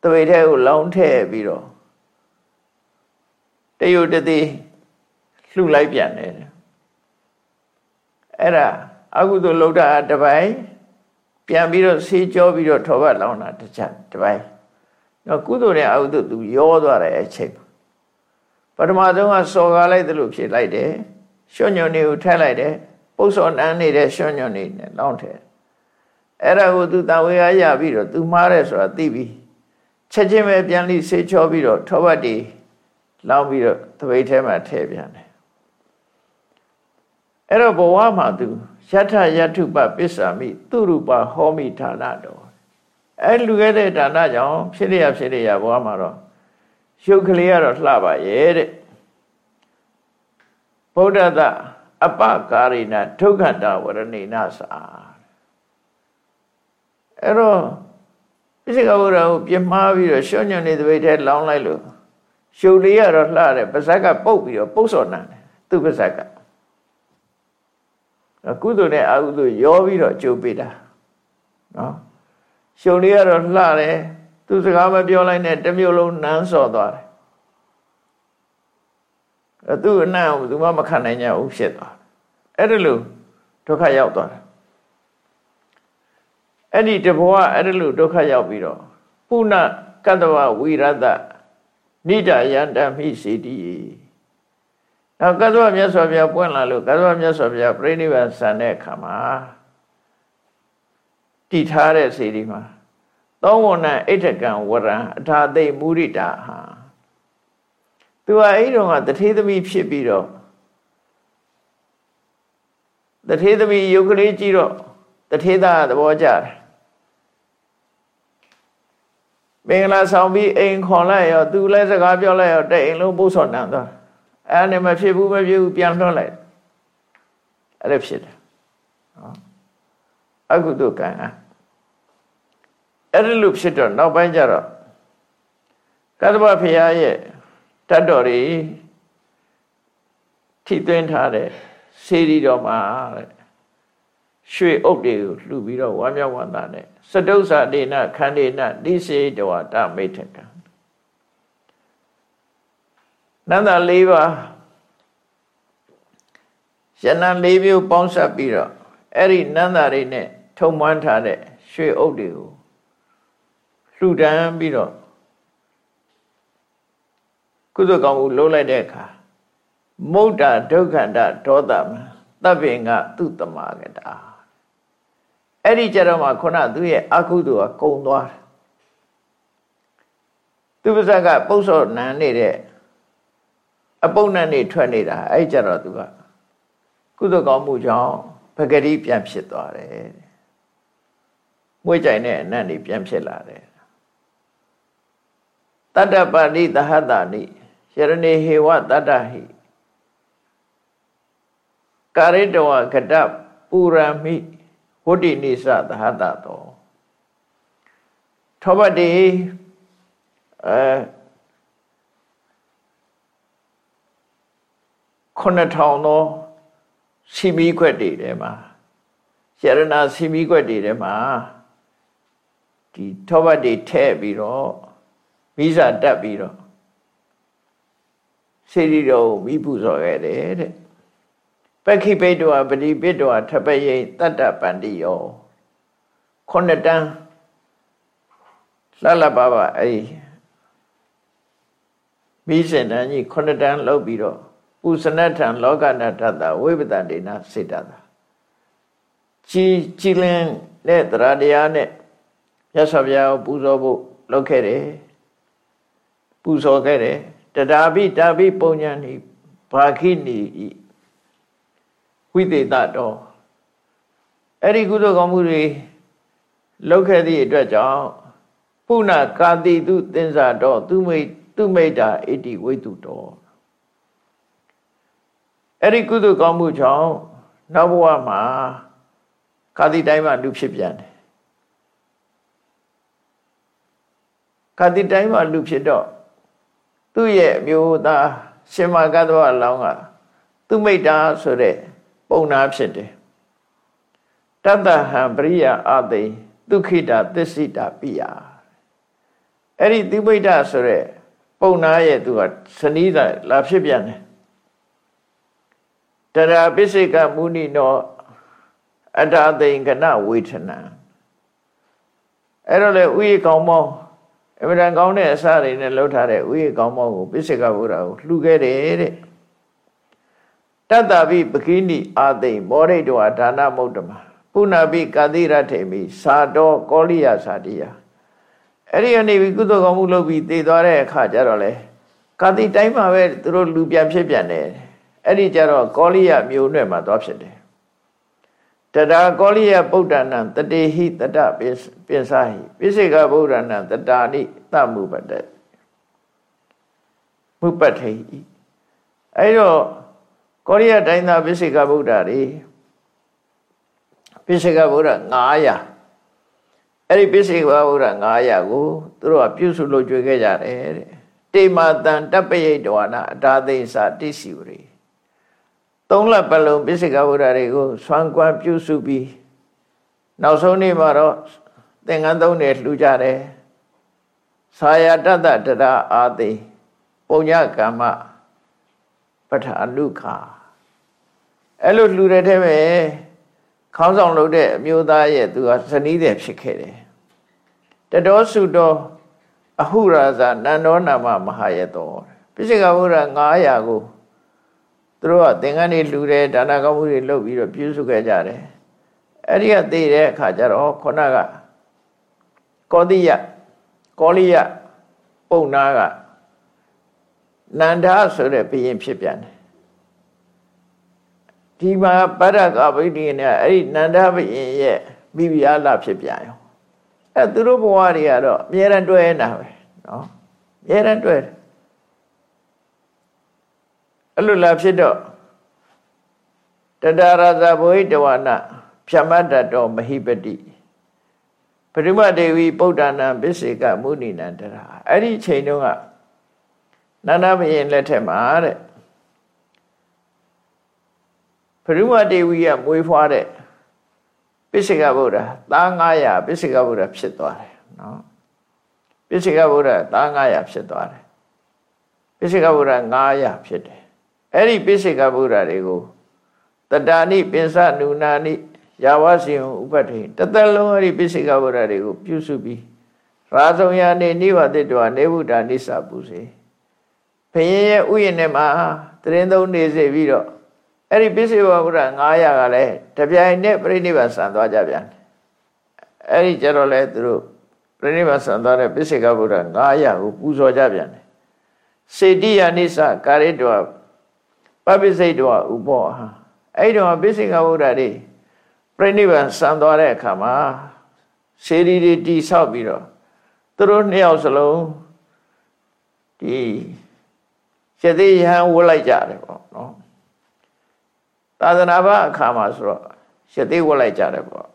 တပိထဲကိုလောင်းထည့်ပြီးတော့ တယုတ်တသိလှုပ်လိုက်ပြန်တယ်အဲ့ဒါအကုသိုလ်လောက်တာတပိုင်းပြန်ပြီးတော့ဆေးကြောပြီးတော့ထောပတ်လောင်းတာတစ်ချက်တပိုင်းတော့ကုသိုလ်နဲ့အကုသိုလ်သူရောသွားတယ်အချိန်ပထမဆုံးကစော်ကားလိုက်သလိုဖြစ်လိုက်တယ်ရွှွညွန်တွေကိုထည့်လိုက်တယ်ပုတ်စော်နန်းနေတဲ့ရွှွညွန်တွေနဲ့လောင်းထည့်အဲ့ဒါကိုသူတဝေအားရပြီးတော့သူမှားတယ်ဆိုတာသိပြီချက်ချင်းပဲပြန်လိဆေးချောပြီးတော့ထောပတ်တွေ လောင်းပြီးတော့သပိတ်ထဲမှာထည့်ပြန်တယ်အဲ့တော့ဘဝမှာသူယထယထုပပစ္ဆာမိသူရူပဟောမိဌာနတော်အဲ့လူခဲ့တဲ့ဌာနကြောင့်ဖြစ်ရဖြစ်ရဘဝမှာတော့ရုပ်ကလေးကတော့လှပါရဲ့တဲ့ဗုဒ္ဓတအပကာရိဏဒုက္ခတဝရဏိနသာအဲ့တော့ပိစိကဗုဒ္ဓကိုပြမှားပြီးတော့ရှောညွန်နေသပိတ်ထဲလောင်းလိုက်လို့ ရှုပ်လေးကတော့လှတယ်ပါဇက်ကပုတ်ပြီးတော့ပုတ်စော်နံတယ်သူ့ပါဇက်ကကုသိုလ်နဲ့အကုသိုလ်ရောပြီးတော့ကြိုးပေးတာနော်ရှုပ်လေးကတော့လှတယ်သူစကားမပြောလိုက်နဲ့တစ်မျိုးလုံးနန်းစော်သွားတယ်အဲသူ့အနံ့ကိုသူမှမခံနိုင်ကြဘူးဖြစ်သွားအဲ့ဒါလို့ဒုက္ခရောက်သွားတယ်အဲ့ဒီတဘဝအဲ့ဒါလို့ဒုက္ခရောက်ပြီးတော့ပုဏ္ဏကတ္တဝဝိရတ နိဒယန္တမိစေတိနောက်ကတ္တဝမြတ်စွာဘုရားပွင့်လာလို့ကတ္တဝမြတ်စွာဘုရားပြိဋိဘံဆန်တဲ့အခါမှာတည်ထားတဲ့စေတီမှာသောဝဏအိဋ္ဌကံဝရံအထာသိမုရိတာဟာသူကအဲ့တုန်းကတထေသမီးဖြစ်ပြီးတော့တထေသမီးယုတ်ကလေးကြည့်တော့တထေသားသဘောကျတယ် မင်္ဂလာဆောင်ပြီးအိမ်ခေါ်လိုက်ရောသူလည်းစကားပြောလိုက်ရောတဲ့အိမ်လုံးပုတ်ဆော်နံသွားအဲ့နဲ့မဖြစ်ဘူးမဖြစ်ဘူးပြန်လွှတ်လိုက်အဲ့ဒါဖြစ်တယ်နော်အကုသိုလ်ကံအဲ့ဒီလိုဖြစ်တော့နောက်ပိုင်းကျတော့ကသဗ္ဗဖရာရဲ့တတ်တော်တွေထိသွင်းထားတဲ့စေတီတော်မှာတဲ့ရွှေအုပ်တွေကိုလှူပြီးတော့ဝမ်းမြောက်ဝမ်းသာနဲ့စတုဇာဒေနခန္ဒေနတိစေတဝတမိထကံနန္ဒ၄ပါးရဏ၄မျိုးပေါင်းစပ်ပြီးတော့အဲ့ဒီနန္တာတွေနဲ့ထုံမွမ်းထားတဲ့ရွှေအုပ်တွေကိုလှူဒန်းပြီးတော့ကုသကောင်းမှုလုံးလိုက်တဲ့အခါမုဒ္ဒဒုက္ခန္တဒေါသမတပ်ပင်ကသူ့တမကတာ အဲ့ဒီကြတော့မှခုနသူ့ရဲ့အကုသိုလ်ကကုံသွားတယ်သူပါဇက်ကပု္ပ္ပောနန်းနေတဲ့အပုပ်နန်းနေထွက်နေတာအဲ့ကြတော့သူကကုသကောင်းမှုကြောင့်ပဂတိပြန်ဖြစ်သွားတယ်မွေးကြိုင်တဲ့အနတ်နေပြန်ဖြစ်လာတယ်တတ္တပါဏိသဟတနိယရဏေဟေဝတတ္တဟိကာရိတဝကတပူရမိ ဝဋ္တိနိသသဟတတောထောပတိအဲခုနှစ်ထောင်သောစီမီခွက်တွေထဲမှာယရဏစီမီခွက်တွေထဲမှာဒီထောပတ်တွေထည့်ပြီးတော့မိစာတက်ပြီးတော့စေတီတော်မိပူဇော်ခဲ့တယ်တဲ့ ပက္ခိပိတောပတိပိတောထပယိတတ္တပန္တိယောခုနှစ်တန်းလှလပါပါအဲ့မိစင်တန်းကြီးခုနှစ်တန်းလောက်ပြီးတော့ပုစနထံလောကနာထတဝိပဒတေနစေတတာကြည်ကြည်လင်းတဲ့တရားတရားနဲ့ရသော်ဗျာကိုပူဇော်ဖို့လုပ်ခဲ့တယ်ပူဇော်ခဲ့တယ်တတာပိတာပိပုံညာနိဘာခိနိဤ ဝိသေတတော်အဲ့ဒီကုသိုလ်ကောင်းမှုတွေလုပ်ခဲ့သည့်အတွက်ကြောင့်ပုဏ္ဏကာတိတုသင်္စာတော်သူမိတ်သူမိတ်တာဣတိဝိတုတော်အဲ့ဒီကုသိုလ်ကောင်းမှုကြောင့်နောက်ဘဝမှာကာတိတိုင်းမှာလူဖြစ်ပြန်တယ်ကာတိတိုင်းမှာလူဖြစ်တော့သူ့ရဲ့အမျိုးသားရှင်မကသဝလောင်းကသူမိတ်တာဆိုတဲ့ ပုံနာဖြစ်တယ်တတ္တဟံပရိယအသိဒုက္ခိတာသစ္စိတာပိယအဲ့ဒီသူမိတ်တာဆိုတဲ့ပုံနာရဲ့သူကစနီးတာလာဖြစ်ပြန်တယ်တရာပိစိကမုဏိနောအတ္တသိင်္ဂနဝေထနံအဲ့တော့လေဥယျကောင်းမောအမြဲတမ်းကောင်းတဲ့အစတွေနဲ့လှုပ်ထားတဲ့ဥယျကောင်းမောကိုပိစိကဘုရားကိုလှူခဲ့တယ်တဲ့ တတ္တပိပကိနိအာသိင်မောရိတဝဒါနမုဒ္ဓမပုဏ္ဏပိကာတိရထေမိသာတော်ကောလိယသာတိယအဲ့ဒီကနေပြီးကုသိုလ်ကောင်းမှုလုပ်ပြီးတည်သွားတဲ့အခါကျတော့လေကာတိတိုင်းမှာပဲသူတို့လူပြန်ဖြစ်ပြန်တယ်အဲ့ဒီကြတော့ကောလိယမျိုးနွယ်မှာသွားဖြစ်တယ်တတာကောလိယဗုဒ္ဓနာတတေဟိတတပိစဟိပိစိကဗုဒ္ဓနာတတာနိတမှုပတ္တမုပတ္ထိအဲ့တော့ ကောရိယတိုင်းသားပိစိကဗုဒ္ဓတွေပိစိကဗုဒ္ဓ900အဲ့ဒီပိစိကဗုဒ္ဓ900ကိုသူတို့ကပြုစုလို့ကြွေခဲ့ကြတယ်တဲ့တေမာတန်တပယိတဝနာအတာသိသတိစီဝရီသုံးလပတ်လုံးပိစိကဗုဒ္ဓတွေကိုဆွမ်းကွမ်းပြုစုပြီးနောက်ဆုံးနေ့မှာတော့သင်္ကန်းသုံးတွေလှူကြတယ်သာယတတတရအာသိပုံညကမ္မပဋ္ဌာနုခာ အဲ့လိုလှူတဲ့ထဲမှာခေါင်းဆောင်လုပ်တဲ့အမျိုးသားရဲ့သူကဇနီးတဲ့ဖြစ်ခဲ့တယ်တတော်စုတော်အဟုရာဇနန္ဒောနာမမဟာယတောပိစိကဗုဒ္ဓ900ကိုသူတို့ကသင်္ကန်းတွေလှူတယ်ဒါနကောင်းမှုတွေလုပ်ပြီးတော့ပြုစုခဲ့ကြတယ်အဲ့ဒီကသိတဲ့အခါကျတော့ခုနကကောတိယကောလိယပုံနာကနန္ဒာဆိုတဲ့ဘုရင်ဖြစ်ပြန်တယ် ဒီမှာပရကဗိဒိနဲ့အဲ့ဒီနန္ဒဘုရင်ရဲ့မိဖုရားလာဖြစ်ပြန်ရောအဲ့သူတို့ဘဝတွေကတော့အများရန်တွဲနေတာပဲနော်အများရန်တွဲတယ်အဲ့လိုလာဖြစ်တော့တတရာဇဘဝိတဝနာဖြမတ္တတော်မဟိပတိပရိမဒေဝီပုဒ္ဒနာပစ္စေကမုဏိနန္တရာအဲ့ဒီချိန်တုန်းကနန္ဒဘုရင်လက်ထက်မှာတဲ့ပ ရိမဒေဝီကမွေးဖွားတဲ့ပစ္စေကဗုဒ္ဓသား900ပစ္စေကဗုဒ္ဓဖြစ်သွားတယ်နော်ပစ္စေကဗုဒ္ဓသား900ဖြစ်သွားတယ်ပစ္စေကဗုဒ္ဓ900ဖြစ်တယ်အဲ့ဒီပိစိကဗုဒ္ဓတွေကိုတတာနိပင်စနုနာနိယာဝစီယံဥပတ္ထိတသက်လုံးအဲ့ဒီပိစိကဝရတွေကိုပြုစုပြီးရာဇုံယာနေနိဝတိတောနေဗုဒ္ဓနိစ္စပူစေဘုရင်ရဲ့ဥယျာဉ်ထဲမှာတရင်သုံးနေစေပြီးတော့ အဲ့ဒီပိစိကဝရ900ကလည်းတပြိုင်နက်ပြိဋိဘံဆံသွားကြပြန်အဲ့ဒီကြတော့လဲသူတို့ပြိဋိဘံဆံသွားတဲ့ပိစိကဝရ900ကိုပူဇော်ကြပြန်တယ်စေတိယနိစ္စကာရိတောပပိစိတ်တောဥပောဟာအဲ့ဒီတော့ပိစိကဝရတွေပြိဋိဘံဆံသွားတဲ့အခါမှာစေရီတွေတိဆောက်ပြီးတော့သူတို့နှစ်ယောက်စလုံးဒီရသေးရဟန်းဝတ်လိုက်ကြတယ်ပေါ့နော် သာသနာ့ဘအခါမှာဆိုတော့ရသေးဝတ်လိုက်ကြတယ်ပေါ့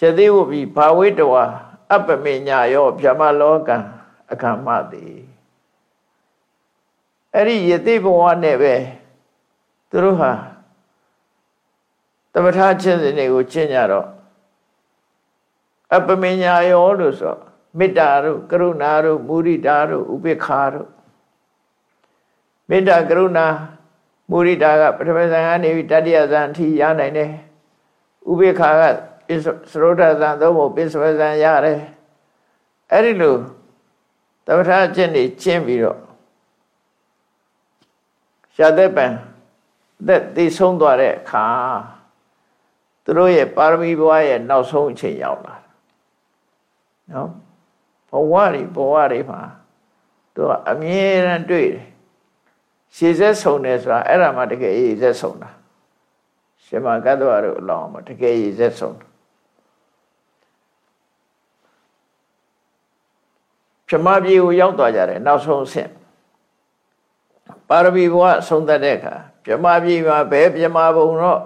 ရသေးဝတ်ပြီးဘာဝိတဝါအပ္ပမေညာယောဗြဟ္မလောကံအခါမှသည်အဲ့ဒီယသိဘဝနဲ့ပဲသူတို့ဟာတမထာချင်းစဉ်တွေကိုကျင့်ကြတော့အပမညာယောလို့ဆိုမေတ္တာတို့ကရုဏာတို့မုရိဒာတို့ဥပေက္ခာတို့မေတ္တာကရုဏာ မုရိဒာကပထမဇန်ကနေပြီးတတိယဇန်အထိရနိုင်တယ်ဥပေက္ခာကသရုဒ္ဓဇန်သုံးဖို့ပိစဝဇန်ရတယ်အဲ့ဒီလိုတမထာကျင့်နေကျင့်ပြီးတော့ရှားတဲ့ပံသက်သိဆုံးသွားတဲ့အခါသူတို့ရဲ့ပါရမီဘဝရဲ့နောက်ဆုံးအချိန်ရောက်လာနော်ဘဝတွေဘဝတွေမှာသူကအမြဲတမ်းတွေ့တယ် ရှည်ဆက်ဆုံးတယ်ဆိုတာအဲ့ဒါမှတကယ်ရည်ဆက်ဆုံးတာရှင်မကတ္တဝါတို့အလောင်းမှာတကယ်ရည်ဆက်ဆုံးတာပြမပြေကိုရောက်သွားကြတယ်နောက်ဆုံးအဆင့်ပါရမီဘဝဆုံးသက်တဲ့အခါပြမပြေမှာဘယ်ပြမဘုံတော့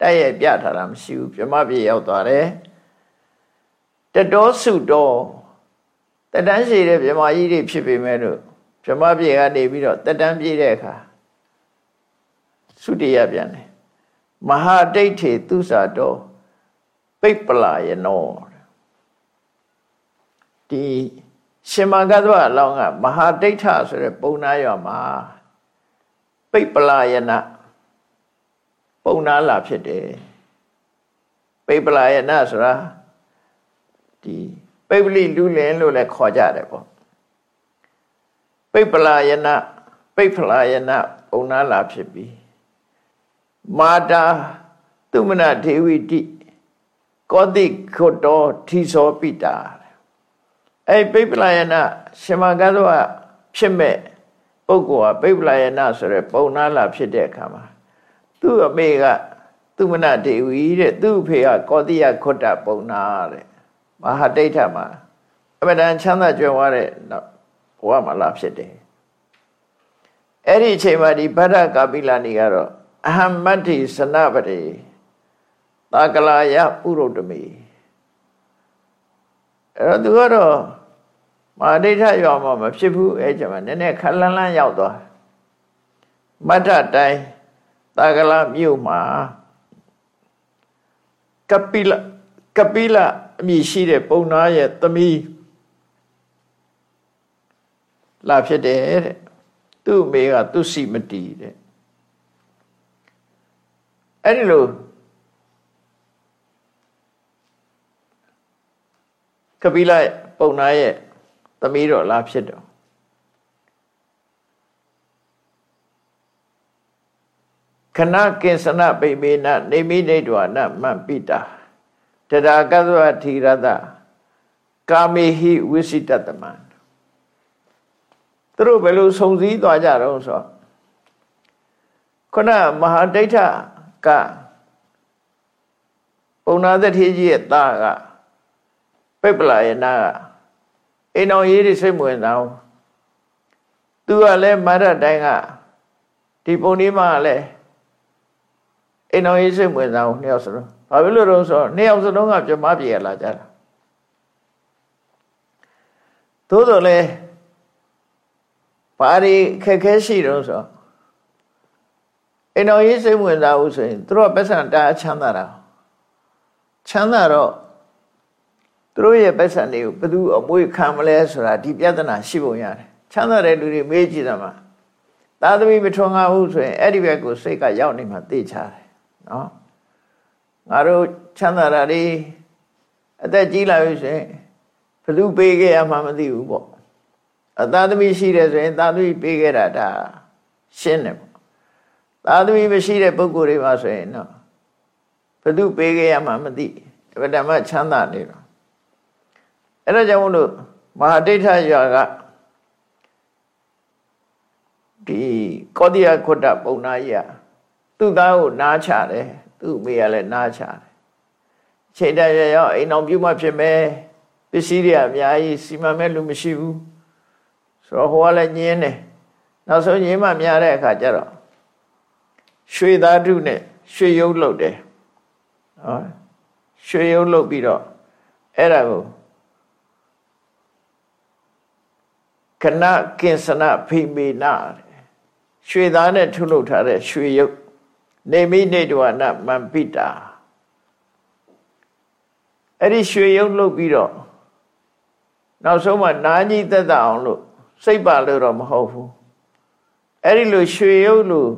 တိုက်ရိုက်ပြထားတာမရှိဘူးပြမပြေရောက်သွားတယ်တတော်စုတော်တတန်းရှိတဲ့မြမကြီးတွေဖြစ်ပေမဲ့လို့ မြမပြေကနေပြီးတော့တတန်းပြေးတဲ့အခါသုတိယပြန်တယ်မဟာဒိဋ္ဌိသူစာတော်ပိပ္ပလာယနောဒီရှင်မဂ္ဂသဝအလောင်းကမဟာဒိဋ္ဌဆိုတဲ့ပုံနာရွာမှာပိပ္ပလာယနာပုံနာလာဖြစ်တယ်ပိပ္ပလာယနာဆိုတာဒီပိပလိလူလင်လို့လည်းခေါ်ကြတယ်ပေါ့ ပိပလာယနာပိပလာယနာပုံနာလာဖြစ်ပြီးမာတာသူမနဒေဝိတိကောတိခောတောထီသောပိတာအဲ့ပိပလာယနာရှင်မကသောဖြစ်မဲ့ပုဂ္ဂိုလ်ဟာပိပလာယနာဆိုရယ်ပုံနာလာဖြစ်တဲ့အခါမှာသူ့အမေကသူမနဒေဝီတဲ့သူ့ဖေကကောတိယခောတပုံနာတဲ့မဟာဒိဋ္ဌမှာအမတန်ချမ်းသာကြွယ်ဝတဲ့ဘ ဝမှာလာဖြစ်တယ်အဲ့ဒီအချိန်မှာဒီဗဒ္ဒကာပိလဏီကတော့အဟမတ္တိစနပတိသာကလာယဥရုတမီအဲ့တော့သူကတော့မဟာဒိဋ္ဌရောမှာမဖြစ်ဘူးအဲ့ချိန်မှာနည်းနည်းခလန်းလန်းရောက်သွားမတ္ထတိုင်းသာကလာမြို့မှာကပိလကပိလအမည်ရှိတဲ့ပုံနာရဲ့သမီး လာဖြစ်တယ်တဲ့သူ့အမေကသူစီမတီတဲ့အဲ့ဒီလိုကပိလပုံနာရဲ့သမီးတော်လာဖြစ်တော့ခဏကိစ္စနပိမေနနေမိနေတဝနမပိတာတရာကသဝထီရတကာမေဟိဝိစိတတမံ သူတို့ဘယ်လိုစုံစည်းသွားကြတော့ဆိုခုနမဟာဒိဋ္ဌကပုံနာသတိကြီးရဲ့သားကပိပလာယနာကအိမ်တော်ရေးတွေစိတ်ဝင်စားအောင်သူကလည်းမရတိုင်းကဒီပုံဒီမှာလည်းအိမ်တော်ရေးစိတ်ဝင်စားအောင်နှစ်ယောက်စလုံးဘာဖြစ်လို့တော့ဆိုတော့နှစ်ယောက်စလုံးကပြမပြေရလာကြတာသို့တော်လည်း ဘာတွေခက်ခဲရှိတော့ဆိုအိမ်တော်ရေးစိတ်ဝင်စားဘူးဆိုရင်သူတို့ပတ်စံတားချမ်းသာတာချမ်းသာတော့သူတို့ရဲ့ပတ်စံတွေကိုဘယ်သူအမွေခံမလဲဆိုတာဒီပြဿနာရှိပုံရတယ်ချမ်းသာတဲ့လူတွေမေးကြည့်တာမှာသာသမီမထွန်ကားဘူးဆိုရင်အဲ့ဒီဘက်ကိုစိတ်ကရောက်နေမှသိချတယ်နော်ငါတို့ချမ်းသာတာတွေအသက်ကြီးလာပြီဆိုရင်ဘလူပေးခဲ့ရမှမသိဘူးပေါ့ အသာသမီရှိတယ်ဆိုရင်သာသမီပေးခဲ့တာဒါရှင်းတယ်ပေါ့သာသမီမရှိတဲ့ပုဂ္ဂိုလ်တွေမှာဆိုရင်တော့ဘသူပေးခဲ့ရမှမသိဗဒ္ဓမချမ်းသာနေတော့အဲ့ဒါကြောင့်မို့လို့မဟာဒိဋ္ဌရွာကဒီကောတိယခွတ်တပုံနာကြီးကသူ့သားကိုနားချတယ်သူ့မိကလည်းနားချတယ်ချိန်တရရောက်အိမ်အောင်ပြုမှဖြစ်မယ်ပစ္စည်းတွေအများကြီးစီမံမဲ့လူမရှိဘူး ဆိုတော့ဟိုကလည်းညင်းတယ်နောက်ဆုံးညင်းမှများတဲ့အခါကျတော့ရွှေသားထုနဲ့ရွှေရုပ်လုပ်တယ်ဟောရွှေရုပ်လုပ်ပြီးတော့အဲ့ဒါကိုကနကိစ္စနဖိမေနရွှေသားနဲ့ထုလုပ်ထားတဲ့ရွှေရုပ်နေမိနေတဝနာမံပိတာအဲ့ဒီရွှေရုပ်လုပ်ပြီးတော့နောက်ဆုံးမှနာကြီးသက်သာအောင်လို့ စိတ်ပါလို့တော့မဟုတ်ဘူးအဲ့ဒီလိုရွှေရုပ်လို့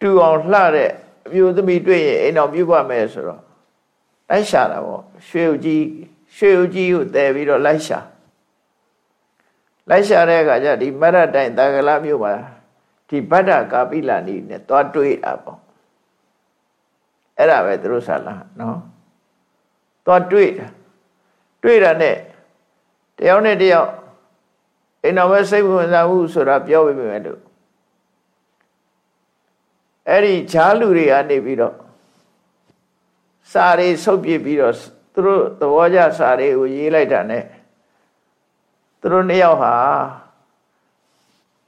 တူအောင်လှတဲ့အမျိုးသမီးတွေ့ရင်အိမ်တော်ပြုတ်ပါမယ်ဆိုတော့လိုက်ရှာတာပေါ့ရွှေဥကြီးရွှေဥကြီးကိုတည်ပြီးတော့လိုက်ရှာလိုက်ရှာတဲ့အခါကျဒီမရတိုင်တာကလာမြို့မှာဒီဗဒ္ဒကာပိလာနီနဲ့သွားတွေ့တာပေါ့အဲ့ဒါပဲသူတို့ဆလာနော်သွားတွေ့တာတွေ့တာနဲ့ တယောက်နဲ့တယောက်အိမ်တော်ပဲစိတ်ဝင်စားမှုဆိုတာပြောပြမယ်လို့အဲ့ဒီဈာလူတွေကနေပြီးတော့စာတွေဆုပ်ပြပြီးတော့သူတို့သဘောကျစာတွေကိုရေးလိုက်တာ ਨੇ သူတို့နှစ်ယောက်ဟာ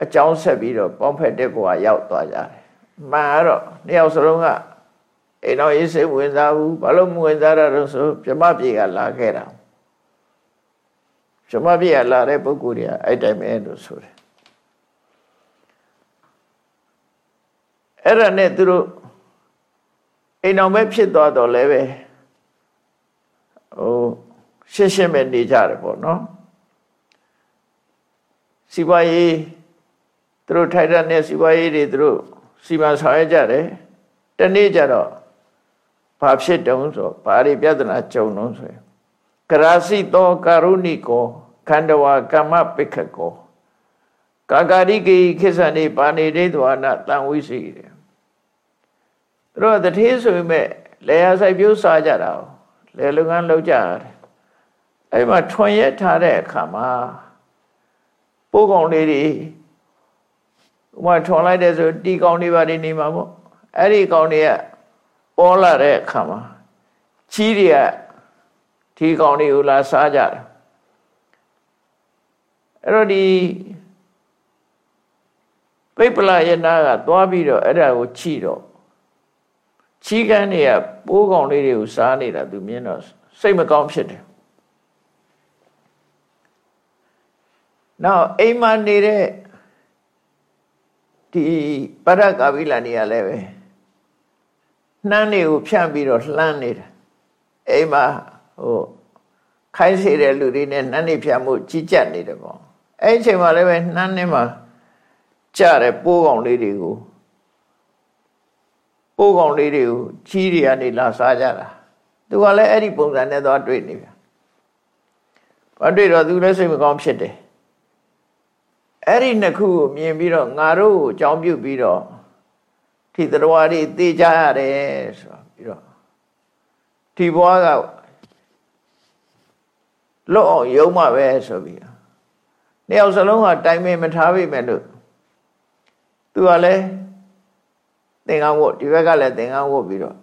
အကြောင်းဆက်ပြီးတော့ပေါင်းဖက်တဲ့ဘဝရောက်သွားကြတယ်။မှန်တော့နှစ်ယောက်စလုံးကအိမ်တော်ရေးစိတ်ဝင်စားဘူးဘာလို့မဝင်စားရတော့ဆိုပြမပြေကလာခဲ့တာ။ ပြမပြေကလာတဲ့ပုဂ္ဂိုလ်တွေကအဲ့တိုင်ပဲလို့ဆိုတယ်အဲ့ဒါနဲ့သူတို့အိမ်အောင်ပဲဖြစ်သွားတော့လည်းပဲဟိုရှင်းရှင်းပဲနေကြတယ်ပေါ့နော်စီပွားရေးသူတို့ထိုက်တဲ့စီပွားရေးတွေသူတို့စီမံဆောင်ရွက်ကြတယ်တနေ့ကျတော့ဘာဖြစ်တုံးဆိုဘာတွေပြဿနာကြုံတုံးဆိုရင်ကရာစီတောကာရုဏိကော ခန္ဓဝါကမ္မပိခကောကာကာရိကေခိစ္ဆန်နေပါနေဒိသဝနာတန်ဝိစီတယ်သူတို့တထေးဆိုပေမဲ့လေယာဆိုင်ပြိုးစားကြတာလေလုံငန်းလောက်ကြတယ်အဲ့မှာထွန်ရက်ထားတဲ့အခါမှာပိုးကောင်လေးတွေဥမာထွန်လိုက်တဲ့ဆိုတီကောင်တွေပါနေနေမှာပေါ့အဲ့ဒီကောင်တွေကပေါ်လာတဲ့အခါမှာချီးတွေကဒီကောင်တွေကိုလာစားကြတယ် အဲ့တော့ဒီပိပလယနာကသွားပြီးတော့အဲ့ဒါကိုချီတော့ချီးကန်းတွေကပိုးကောင်လေးတွေကိုစားနေတာသူမြင်တော့စိတ်မကောင်းဖြစ်တယ်နောက်အိမ်မှာနေတဲ့ဒီပရကာဗိလာနေရလဲပဲနှမ်းတွေကိုဖြန့်ပြီးတော့လှမ်းနေတာအိမ်မှာဟိုခိုင်းစေတဲ့လူတွေနဲ့နှမ်းတွေဖြန့်မှုကြီးကြပ်နေတယ်ပေါ့ အဲ့ဒီအချိန်မှာလည်းပဲနှမ်းထဲမှာကြတဲ့ပိုးကောင်လေးတွေကိုပိုးကောင်လေးတွေကိုကြီးတွေကနေလာစားကြတာသူကလည်းအဲ့ဒီပုံစံနဲ့သွားတွေ့နေပြန်ဘာတွေ့တော့သူလည်းစိတ်မကောင်းဖြစ်တယ်အဲ့ဒီနှစ်ခုကိုမြင်ပြီးတော့ငါတို့ကိုအကြောင်းပြုပြီးတော့ဒီတရားတွေသိကြရတယ်ဆိုပြီးတော့ဒီဘွားကလွတ်အောင်ယုံမှပဲဆိုပြီး နှစ်ယောက်စလုံးကတိုင်ပင်မထားပြီမဲ့လို့သူကလည်းသင်္ကန်းဝတ်ဒီဘက်ကလည်းသင်္ကန်းဝတ်ပြီးတော့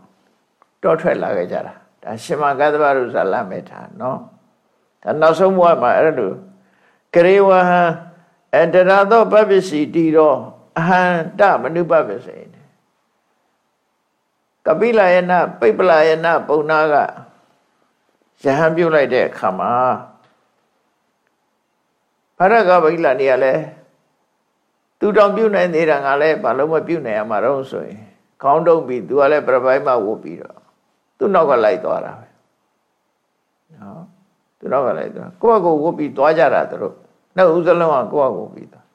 တောထွက်လာခဲ့ကြတာဒါရှင်မကသဗ္ဗရုဇာလမေထာနော်ဒါနောက်ဆုံးဘဝမှာအဲ့လိုကရေဝဟံအတရာသောပပစ္စည်းတီတော့အဟံတမနုပပစေကပိလယနာပိပလယနာပုံနာကယဟန်ပြုတ်လိုက်တဲ့အခါမှာ ဖရကဗိလနေရလဲသူတောင်ပြုတ်နိုင်သေးတာငါလည်းဘာလို့မပြုတ်နိုင်ရမှာတော့ဆိုရင်ခေါင်းတုံးပြီးသူကလည်းပြပိုင်းမှဝုတ်ပြီးတော့သူ့နောက်ကလိုက်သွားတာပဲနော်သူနောက်ကလိုက်သွားကိုယ့်အကိုဝုတ်ပြီးသွားကြတာသူတို့နောက်ဦးစလုံးကကိုယ့်အကိုပြီးသွား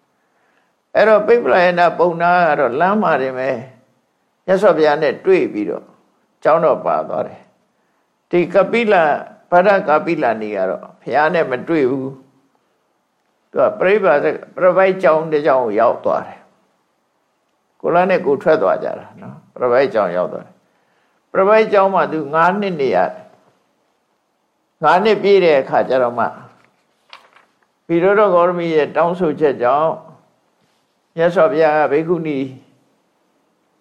အဲ့တော့ပိပလယနာပုံနာကတော့လမ်းမှာတင်ပဲမြတ်စွာဘုရားနဲ့တွေ့ပြီးတော့ကျောင်းတော်ပါသွားတယ်ဒီကပိလဗဒကပိလနေကတော့ဘုရားနဲ့မတွေ့ဘူး သူကပြိပါပြပိုက်ကျောင်းတစ်ကျောင်းကိုရောက်သွားတယ်ကိုလာနဲ့ကိုထွက်သွားကြတာနော်ပြပိုက်ကျောင်းရောက်သွားတယ်ပြပိုက်ကျောင်းမှာသူ9နှစ်နေရတယ်9နှစ်ပြည့်တဲ့အခါကျတော့မှဘီရောတော်ဂေါရမီရဲ့တောင်းဆိုချက်ကြောင့်မြတ်စွာဘုရားကဘိက္ခုနီ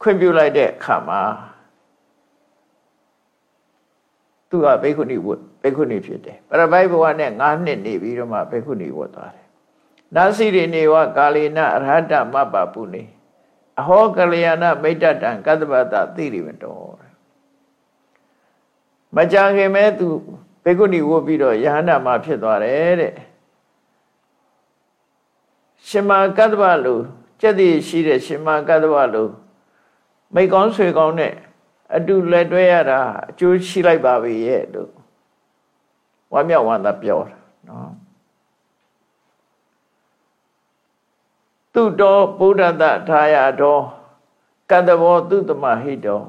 ခွင့်ပြုလိုက်တဲ့အခါမှာသူကဘိက္ခုနီဝတ်ဘိက္ခုနီဖြစ်တယ်ပရပိုက်ဘဝနဲ့9နှစ်နေပြီးတော့မှဘိက္ခုနီဝတ်သွားတယ် နာစီရိနေဝကာလေနအရဟတမပ္ပပုနေအဟောကလျာဏမိတ်တတံကတ္တပတသိရိမတော်မကြခင်မဲ့သူဘေကုဏီဝတ်ပြီးတော့ယဟန္တာမှာဖြစ်သွားတယ်တဲ့ရှင်မာကတ္တဗလူကြက်တည်ရှိတဲ့ရှင်မာကတ္တဗလူမိကောင်းဆွေကောင်းနဲ့အတူလက်တွဲရတာအကျိုးရှိလိုက်ပါပြီရဲ့လို့ဝမ်းမြောက်ဝမ်းသာပြောတာနော် သူတော်ဗုဒ္ဓတထာယတော်ကတ္တဘောသူတမဟိတော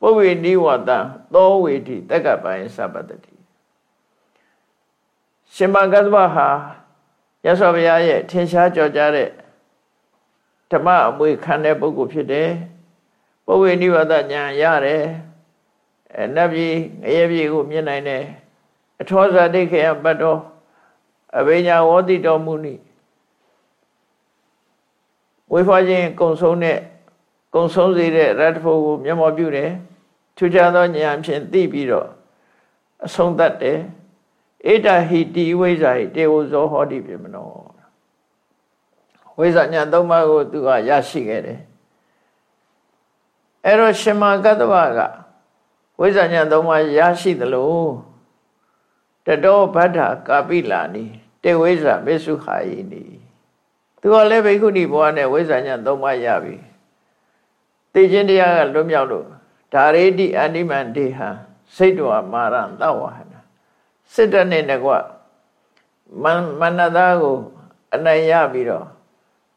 ပုဝေနိဝတံသောဝေတိတက္ကပိုင်သဗ္ဗတတိရှင်မကတ္တဗဟာရသော်ဘုရားရဲ့ထင်ရှားကြော်ကြားတဲ့ဓမ္မအမွေခံတဲ့ပုဂ္ဂိုလ်ဖြစ်တယ်ပုဝေနိဝတညာရတယ်အဲနတ်ပြည်ငရဲပြည်ကိုမြင်နိုင်တယ်အထောဇာတိခေယပတ္တောအဘိညာဝေါတိတော်မူနိ ဝေဖွားခြင်းကုံဆုံးတဲ့ကုံဆုံးစေတဲ့ရတ္တဖို့ကိုမျက်မှောက်ပြုတယ်ထူးခြားသောဉာဏ်ဖြင့်သိပြီးတော့အဆုံးသတ်တယ်ဣဒဟိတိဝိဇာဟိတေဝဇောဟောတိပြမနောဝိဇာညာသုံးပါးကိုသူကရရှိခဲ့တယ်အဲ့တော့ရှင်မာကတ္တဝကဝိဇာညာသုံးပါးရရှိသလိုတတောဗဒ္ဓကာပိလာနိတေဝိဇာမေစုဟာယိနိ သူကလည်းဘိက္ခုနီဘဝနဲ့ဝိဇာညာသုံးပါးရပြီသိခြင်းတရားကလွတ်မြောက်လို့ဓာရေတိအနိမန္တေဟံစိတ်တော်မာရံသဝဟနာစစ်တပ်နဲ့တကွမမနတာကိုအနိုင်ရပြီးတော့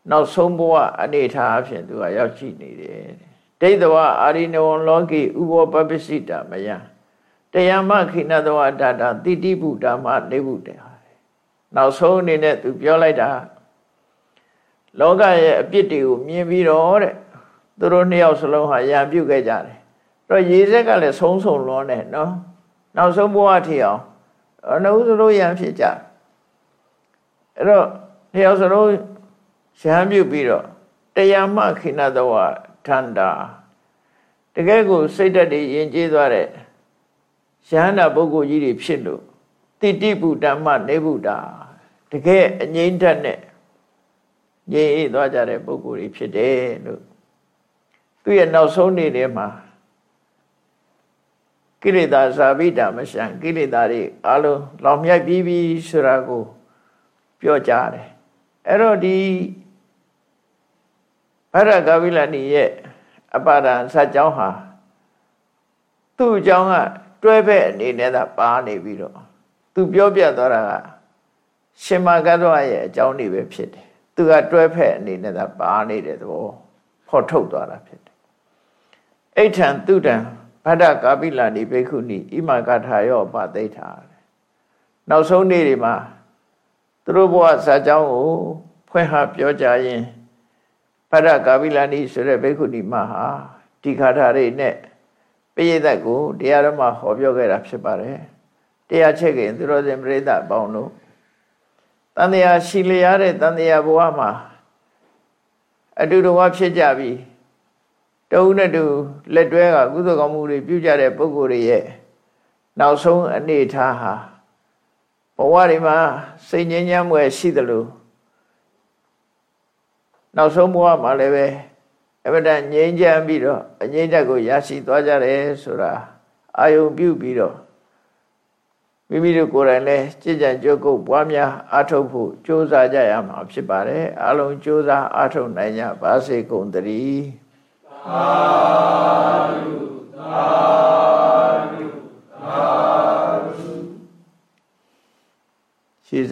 နောက်ဆုံးဘဝအနေထားအဖြစ်သူကရောက်ရှိနေတယ်ဒိဋ္ဌဝအာရိနဝံလောကိဥဘောပပစိတာမယတရားမခိနတဝဒတာတိတိဗုဒ္ဓမနေဗုဒ္ဓနောက်ဆုံးအနေနဲ့သူပြောလိုက်တာ လောကရဲ့အပြစ်တွေကိုမြင်ပြီးတော့တဲ့သူတို့နှစ်ယောက်စလုံးဟာရံပြုတ်ခဲ့ကြတယ်တော့ရေစက်ကလည်းဆုံးဆုံးလွန်းတယ်နော်နောက်ဆုံးဘဝထီအောင်အနုစလုံးရံဖြစ်ကြအဲ့တော့နှစ်ယောက်စလုံးရံပြုတ်ပြီးတော့တရားမှခိနတဝထန္တာတကယ်ကိုစိတ်ဓာတ်တွေယဉ်ကျေးသွားတဲ့ရဟန္တာပုဂ္ဂိုလ်ကြီးတွေဖြစ်လို့တိတိဗုဒ္ဓမနေဗုဒ္ဓတကယ်အငြိမ့်တတ်နဲ့ ငြိမ်အေးသွားကြတဲ့ပုဂ္ဂိုလ်တွေဖြစ်တယ်လို့သူရဲ့နောက်ဆုံးနေ့ထဲမှာကိလေသာဇာပိတာမရှံကိလေသာတွေအလုံးလောင်မြိုက်ပြီးပြီဆိုတာကိုပြောကြတယ်အဲ့တော့ဒီဗရဂဝိလဏီရဲ့အပါဒံဇတ်ကြောင်းဟာသူ့အကြောင်းကတွဲဖက်အနေနဲ့သာပါနေပြီးတော့သူပြောပြသွားတာကရှင်မကတ္တဝရဲ့အကြောင်းတွေပဲဖြစ်တယ် သူကတွဲဖက်အနေနဲ့သာပါနေတဲ့သဘောဖော်ထုတ်သွားတာဖြစ်တယ်အိဋ္ဌံသူတံဗဒ္ဒကာပိလာနိဘိက္ခုနိဣမကထာယောပသိဋ္ဌာနောက်ဆုံးနေ့တွေမှာသူတို့ဘဝဇာကြောင်းကိုဖွင့်ဟပြောကြရင်ဗဒ္ဒကာပိလာနိဆိုတဲ့ဘိက္ခုနိမဟာဒီခါထာတွေနဲ့ပိယသက်ကိုတရားဓမ္မဟောပြောခဲ့တာဖြစ်ပါတယ်တရားချက်ခင်သူတော်စင်ပရိသတ်ပေါင်းတို့ တန်တရားရှိလျားတဲ့တန်တရားဘဝမှာအတူတူဖြစ်ကြပြီတဦးနဲ့တူလက်တွဲကကုသိုလ်ကောင်းမှုတွေပြုကြတဲ့ပုဂ္ဂိုလ်တွေရဲ့နောက်ဆုံးအနေထားဟာဘဝတွေမှာစိတ်ငြိမ်းချမ်းမှုရှိသလိုနောက်ဆုံးဘဝမှာလည်းပဲအမတန်ငြိမ်းချမ်းပြီးတော့အငြိမ့်တက်ကိုရရှိသွားကြတယ်ဆိုတာအာယုံပြုပြီးတော့ မိမိတို့ကိုယ်တိုင်လည်းကြည်ကြံကြုတ်ကုတ်ပွားများအားထုတ်ဖို့ကြိုးစားကြရမှာဖြစ်ပါတယ်အလုံးကြိုးစားအားထုတ်နိုင်ကြပါစေကုန်သတည်းသာဓုသာဓုသာ